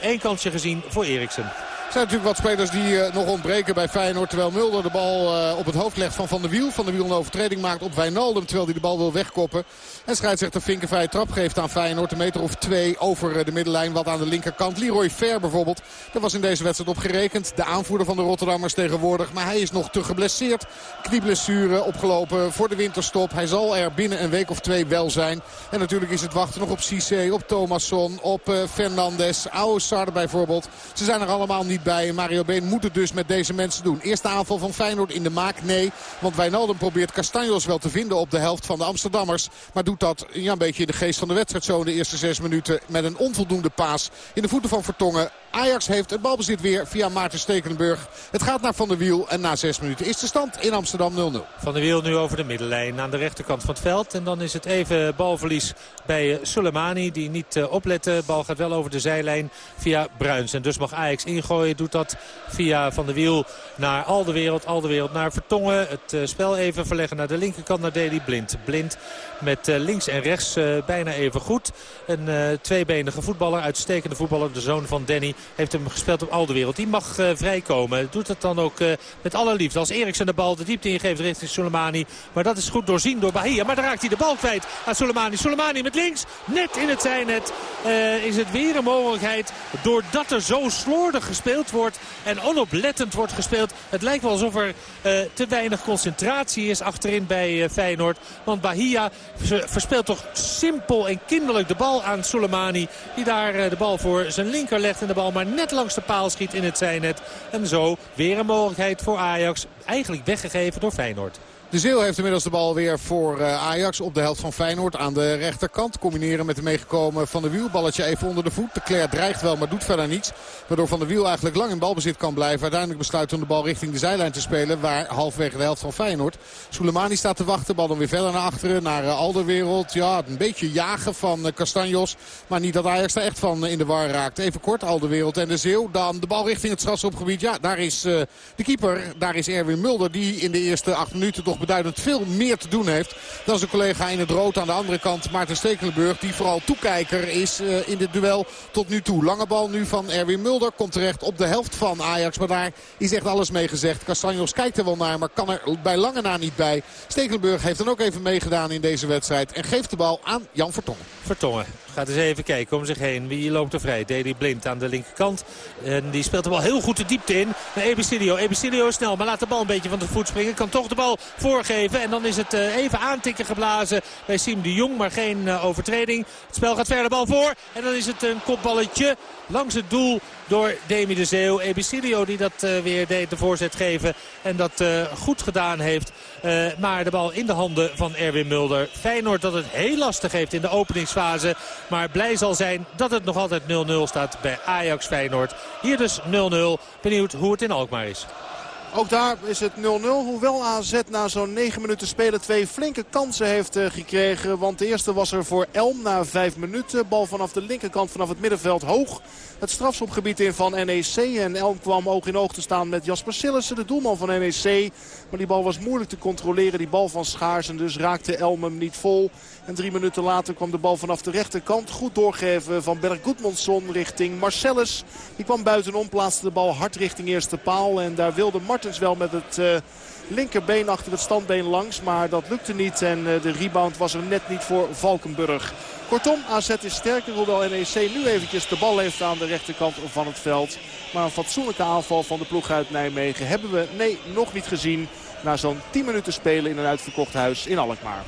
Eén kansje gezien voor Eriksen. Er zijn natuurlijk wat spelers die uh, nog ontbreken bij Feyenoord. Terwijl Mulder de bal uh, op het hoofd legt van Van der Wiel. Van der Wiel een overtreding maakt op Wijnaldum. Terwijl hij de bal wil wegkoppen. En scheidsrechter Vinkenvrij trap geeft aan Feyenoord. Een meter of twee over de middenlijn. Wat aan de linkerkant. Leroy Fer bijvoorbeeld. Daar was in deze wedstrijd op gerekend. De aanvoerder van de Rotterdammers tegenwoordig. Maar hij is nog te geblesseerd. Knieblessure opgelopen voor de winterstop. Hij zal er binnen een week of twee wel zijn. En natuurlijk is het wachten nog op Cissé, op Thomasson, op uh, Fernandes. Oussar bijvoorbeeld. Ze zijn er allemaal niet bij. Mario Been moet het dus met deze mensen doen. Eerste aanval van Feyenoord in de maak? Nee. Want Wijnaldum probeert Castanjos wel te vinden op de helft van de Amsterdammers. Maar doet dat ja, een beetje in de geest van de wedstrijd zo in de eerste zes minuten. Met een onvoldoende paas in de voeten van Vertongen. Ajax heeft het balbezit weer via Maarten Stekelenburg. Het gaat naar Van der Wiel en na zes minuten is de stand in Amsterdam 0-0. Van der Wiel nu over de middenlijn aan de rechterkant van het veld. En dan is het even balverlies bij Soleimani die niet uh, oplette. Bal gaat wel over de zijlijn via Bruins. En dus mag Ajax ingooien. Doet dat via Van der Wiel naar Alderwereld. Alderwereld naar Vertongen. Het uh, spel even verleggen naar de linkerkant naar Deli Blind. Blind met links en rechts bijna even goed. Een tweebenige voetballer, uitstekende voetballer. De zoon van Danny heeft hem gespeeld op Alderwereld. Die mag vrijkomen. Doet het dan ook met alle liefde. Als Eriksen de bal de diepte ingeeft richting Soleimani. Maar dat is goed doorzien door Bahia. Maar dan raakt hij de bal kwijt aan Soleimani. Soleimani met links. Net in het zijnet uh, is het weer een mogelijkheid. Doordat er zo slordig gespeeld wordt. En onoplettend wordt gespeeld. Het lijkt wel alsof er te weinig concentratie is achterin bij Feyenoord. Want Bahia verspeelt toch simpel en kinderlijk de bal aan Soleimani. Die daar de bal voor zijn linker legt. En de bal maar net langs de paal schiet in het zijnet. En zo weer een mogelijkheid voor Ajax. Eigenlijk weggegeven door Feyenoord. De Zeeuw heeft inmiddels de bal weer voor Ajax op de helft van Feyenoord aan de rechterkant. Combineren met de meegekomen Van de Wiel. Balletje even onder de voet. De Claire dreigt wel, maar doet verder niets. Waardoor Van de Wiel eigenlijk lang in balbezit kan blijven. Uiteindelijk besluit om de bal richting de zijlijn te spelen. Waar halfwege de helft van Feyenoord. Soleimani staat te wachten. Bal dan weer verder naar achteren. Naar Alderwereld. Ja, een beetje jagen van Castanjos. Maar niet dat Ajax er echt van in de war raakt. Even kort Alderwereld en de Zeeuw. Dan de bal richting het strafschopgebied. Ja, daar is de keeper. Daar is Erwin Mulder. Die in de eerste acht minuten toch beduidend veel meer te doen heeft dan zijn collega in het rood aan de andere kant. Maarten Stekelenburg die vooral toekijker is uh, in dit duel tot nu toe. Lange bal nu van Erwin Mulder. Komt terecht op de helft van Ajax. Maar daar is echt alles mee gezegd. Castanjos kijkt er wel naar, maar kan er bij lange na niet bij. Stekelenburg heeft dan ook even meegedaan in deze wedstrijd. En geeft de bal aan Jan Vertongen. Vertongen gaat eens even kijken om zich heen. Wie loopt er vrij? Deli Blind aan de linkerkant. En die speelt de bal heel goed de diepte in. Naar Ebicilio. Ebicilio snel, maar laat de bal een beetje van de voet springen. Kan toch de bal voorgeven. En dan is het uh, even aantikken geblazen bij Siem de Jong. Maar geen uh, overtreding. Het spel gaat verder bal voor. En dan is het een kopballetje langs het doel door Demi de Zeeuw. Ebicilio die dat uh, weer deed de voorzet geven. En dat uh, goed gedaan heeft. Uh, maar de bal in de handen van Erwin Mulder. Feyenoord dat het heel lastig heeft in de openingsfase. Maar blij zal zijn dat het nog altijd 0-0 staat bij Ajax Feyenoord. Hier dus 0-0. Benieuwd hoe het in Alkmaar is. Ook daar is het 0-0. Hoewel AZ na zo'n 9 minuten spelen twee flinke kansen heeft gekregen. Want de eerste was er voor Elm na 5 minuten. Bal vanaf de linkerkant vanaf het middenveld hoog. Het strafschopgebied in van NEC. En Elm kwam oog in oog te staan met Jasper Sillissen, de doelman van NEC. Maar die bal was moeilijk te controleren. Die bal van Schaars. En dus raakte Elm hem niet vol. En drie minuten later kwam de bal vanaf de rechterkant. Goed doorgeven van Berg Goedmondsson richting Marcellus. Die kwam buitenom, plaatste de bal hard richting eerste paal. En daar wilde Martens wel met het... Uh, linkerbeen achter het standbeen langs. Maar dat lukte niet en uh, de rebound was er net niet voor Valkenburg. Kortom, AZ is sterker. Hoewel NEC nu eventjes de bal heeft aan de rechterkant van het veld. Maar een fatsoenlijke aanval van de ploeg uit Nijmegen hebben we nee, nog niet gezien. Na zo'n 10 minuten spelen in een uitverkocht huis in Alkmaar.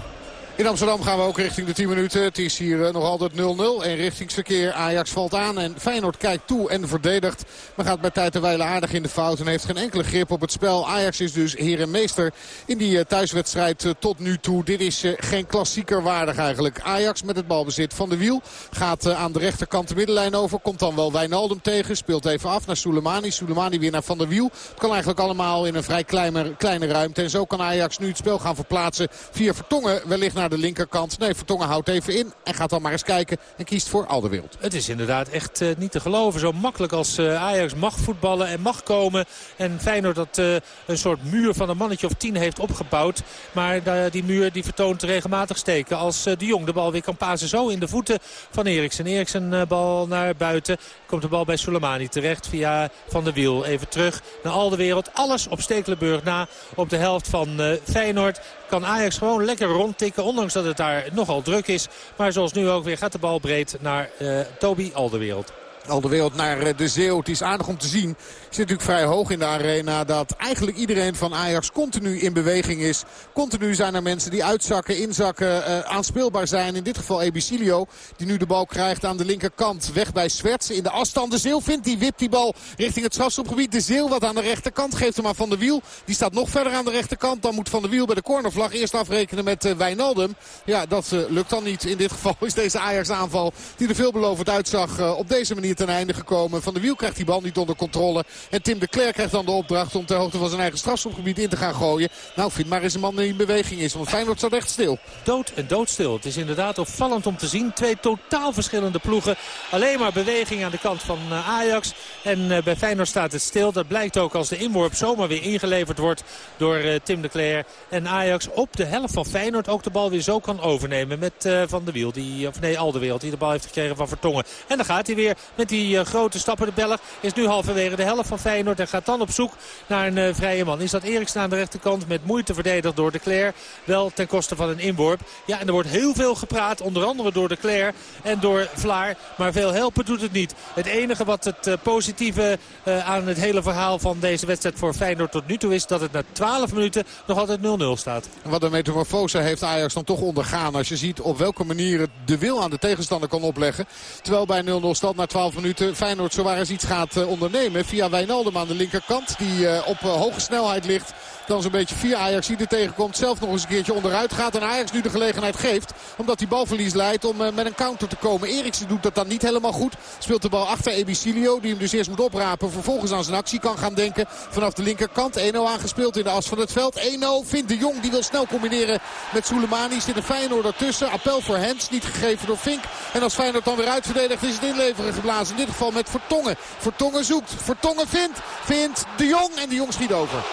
In Amsterdam gaan we ook richting de 10 minuten. Het is hier uh, nog altijd 0-0. En richtingsverkeer. Ajax valt aan en Feyenoord kijkt toe en verdedigt. Maar gaat bij tijd en wijle aardig in de fout. En heeft geen enkele grip op het spel. Ajax is dus heer en meester in die uh, thuiswedstrijd uh, tot nu toe. Dit is geen klassieker waardig eigenlijk. Ajax met het balbezit van de wiel. Gaat aan de rechterkant de middenlijn over. Komt dan wel Wijnaldum tegen. Speelt even af naar Soleimani. Soleimani weer naar Van der Wiel. Het kan eigenlijk allemaal in een vrij kleine, kleine ruimte. En zo kan Ajax nu het spel gaan verplaatsen. Via Vertongen wellicht naar de linkerkant. Nee, Vertongen houdt even in en gaat dan maar eens kijken en kiest voor Alderwereld. Het is inderdaad echt uh, niet te geloven. Zo makkelijk als uh, Ajax mag voetballen en mag komen. En Feyenoord dat uh, een soort muur van een mannetje of tien heeft opgebouwd. Maar die muur die vertoont regelmatig steken. Als de Jong de bal weer kan pasen zo in de voeten van Eriksen. Eriksen bal naar buiten. Komt de bal bij Soleimani terecht via Van der Wiel. Even terug naar Alderwereld. Alles op Stekelenburg na op de helft van Feyenoord kan Ajax gewoon lekker rondtikken. Ondanks dat het daar nogal druk is. Maar zoals nu ook weer gaat de bal breed naar uh, Toby Alderwereld. Al naar eh, de Zeeuw. Het is aardig om te zien. Zit natuurlijk vrij hoog in de arena. Dat eigenlijk iedereen van Ajax continu in beweging is. Continu zijn er mensen die uitzakken, inzakken, uh, aanspeelbaar zijn. In dit geval Ebicilio. Die nu de bal krijgt aan de linkerkant. Weg bij Swerts in de afstand. De Zeeuw vindt die wipt die bal richting het strafschopgebied. De Zeeuw wat aan de rechterkant geeft hem aan Van der Wiel. Die staat nog verder aan de rechterkant. Dan moet Van der Wiel bij de cornervlag eerst afrekenen met uh, Wijnaldum. Ja, dat uh, lukt dan niet. In dit geval is deze Ajax aanval die er veelbelovend uitzag op deze manier ten einde gekomen. Van de Wiel krijgt die bal niet onder controle. En Tim de Klerk krijgt dan de opdracht om ter hoogte van zijn eigen strafschopgebied in te gaan gooien. Nou, vind maar eens een man die in beweging is. Want Feyenoord staat echt stil. Dood en doodstil. Het is inderdaad opvallend om te zien. Twee totaal verschillende ploegen. Alleen maar beweging aan de kant van uh, Ajax. En uh, bij Feyenoord staat het stil. Dat blijkt ook als de inworp zomaar weer ingeleverd wordt door uh, Tim de Klerk. En Ajax op de helft van Feyenoord ook de bal weer zo kan overnemen met Van de Wiel. Die, of nee, Alderwereld die de bal heeft gekregen van Vertongen. En dan gaat hij weer met die grote stappen. De Belg is nu halverwege de helft van Feyenoord. En gaat dan op zoek naar een uh, vrije man. Is dat Eriksen aan de rechterkant met moeite verdedigd door de Claire. Wel ten koste van een inworp. Ja, en er wordt heel veel gepraat. Onder andere door de Claire en door Vlaar. Maar veel helpen doet het niet. Het enige wat het uh, positieve aan het hele verhaal van deze wedstrijd voor Feyenoord tot nu toe is... dat het na 12 minuten nog altijd 0-0 staat. Wat een metamorfose heeft Ajax dan toch ondergaan. Als je ziet op welke manier het de wil aan de tegenstander kan opleggen. Terwijl bij 0-0 stand na 12 minuten Feyenoord zowaar eens iets gaat eh, ondernemen. Via Wijnaldum aan de linkerkant. Die eh, op eh, hoge snelheid ligt dan zo'n beetje via Ajax die er tegenkomt. Zelf nog eens een keertje onderuit gaat. En Ajax nu de gelegenheid geeft. Omdat die balverlies leidt om met een counter te komen. Eriksen doet dat dan niet helemaal goed. Speelt de bal achter Ebicilio. Die hem dus eerst moet oprapen. Vervolgens aan zijn actie kan gaan denken. Vanaf de linkerkant. 1-0 aangespeeld in de as van het veld. 1-0 vindt de Jong. Die wil snel combineren met Soleimani. Zit een Feyenoord ertussen. Appel voor Hens. Niet gegeven door Fink. En als Feyenoord dan weer uitverdedigt is het inleveren geblazen. In dit geval met Vertongen. Vertongen zoekt. Vertongen vindt. Vindt de Jong. En de Jong schiet over.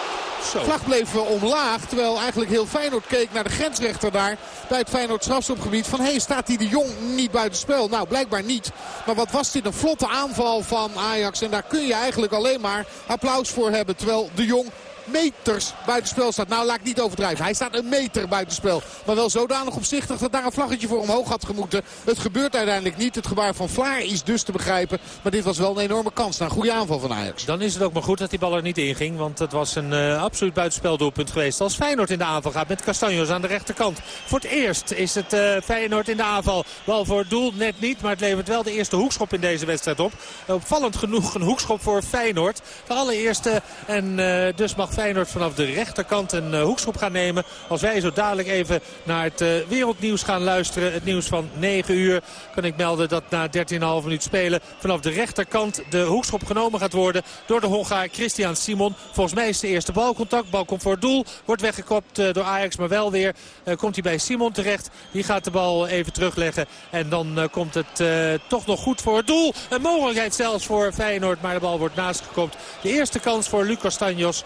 De vlag bleef omlaag. Terwijl eigenlijk heel Feyenoord keek naar de grensrechter daar. Bij het Feyenoord strafschopgebied. Van hé, hey, staat die de Jong niet buitenspel? Nou, blijkbaar niet. Maar wat was dit een vlotte aanval van Ajax. En daar kun je eigenlijk alleen maar applaus voor hebben. Terwijl de Jong meters buitenspel staat. Nou, laat ik niet overdrijven. Hij staat een meter buitenspel. Maar wel zodanig opzichtig dat daar een vlaggetje voor omhoog had gemoeten. Het gebeurt uiteindelijk niet. Het gebaar van Vlaar is dus te begrijpen. Maar dit was wel een enorme kans. een goede aanval van Ajax. Dan is het ook maar goed dat die bal er niet in ging. Want het was een uh, absoluut buitenspeldoelpunt geweest. Als Feyenoord in de aanval gaat met Castanjos aan de rechterkant. Voor het eerst is het uh, Feyenoord in de aanval. Wel voor het doel net niet. Maar het levert wel de eerste hoekschop in deze wedstrijd op. Opvallend genoeg een hoekschop voor Feyenoord. De allereerste. En uh, dus mag Feyenoord vanaf de rechterkant een uh, hoekschop gaan nemen. Als wij zo dadelijk even naar het uh, wereldnieuws gaan luisteren. Het nieuws van 9 uur. Kan ik melden dat na 13,5 minuut spelen vanaf de rechterkant de hoekschop genomen gaat worden. Door de Hongaar Christian Simon. Volgens mij is de eerste balcontact. Bal komt voor het doel. Wordt weggekopt uh, door Ajax. Maar wel weer komt hij bij Simon terecht. Die gaat de bal even terugleggen. En dan komt het toch nog goed voor het doel. Een mogelijkheid zelfs voor Feyenoord. Maar de bal wordt naastgekopt. De eerste kans voor Lucas Tanjos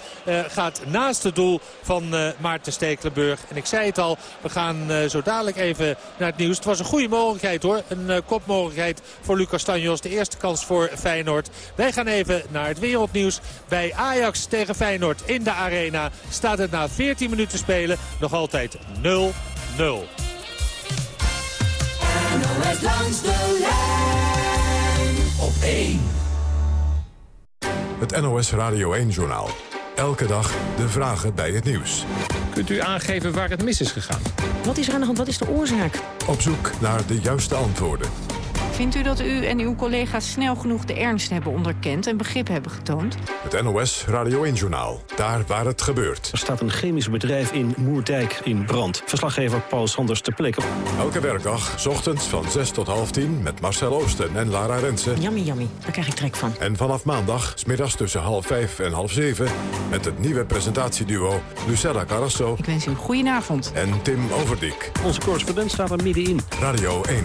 gaat naast het doel van uh, Maarten Stekelenburg. En ik zei het al, we gaan uh, zo dadelijk even naar het nieuws. Het was een goede mogelijkheid hoor. Een uh, kopmogelijkheid voor Lucas Tanjos. De eerste kans voor Feyenoord. Wij gaan even naar het wereldnieuws. Bij Ajax tegen Feyenoord in de arena staat het na 14 minuten spelen nog altijd 0-0. langs de lijn op 1. Het NOS Radio 1-journaal. Elke dag de vragen bij het nieuws. Kunt u aangeven waar het mis is gegaan? Wat is er aan de hand? Wat is de oorzaak? Op zoek naar de juiste antwoorden. Vindt u dat u en uw collega's snel genoeg de ernst hebben onderkend en begrip hebben getoond? Het NOS Radio 1-journaal. Daar waar het gebeurt. Er staat een chemisch bedrijf in Moerdijk in brand. Verslaggever Paul Sanders te plekken. Elke werkdag, ochtends van 6 tot half 10 met Marcel Oosten en Lara Rensen. Yummy, yummy. Daar krijg ik trek van. En vanaf maandag, smiddags tussen half 5 en half 7... met het nieuwe presentatieduo Lucella Carrasso. Ik wens u een goede avond. En Tim Overdiek. Onze correspondent staat er middenin. Radio 1.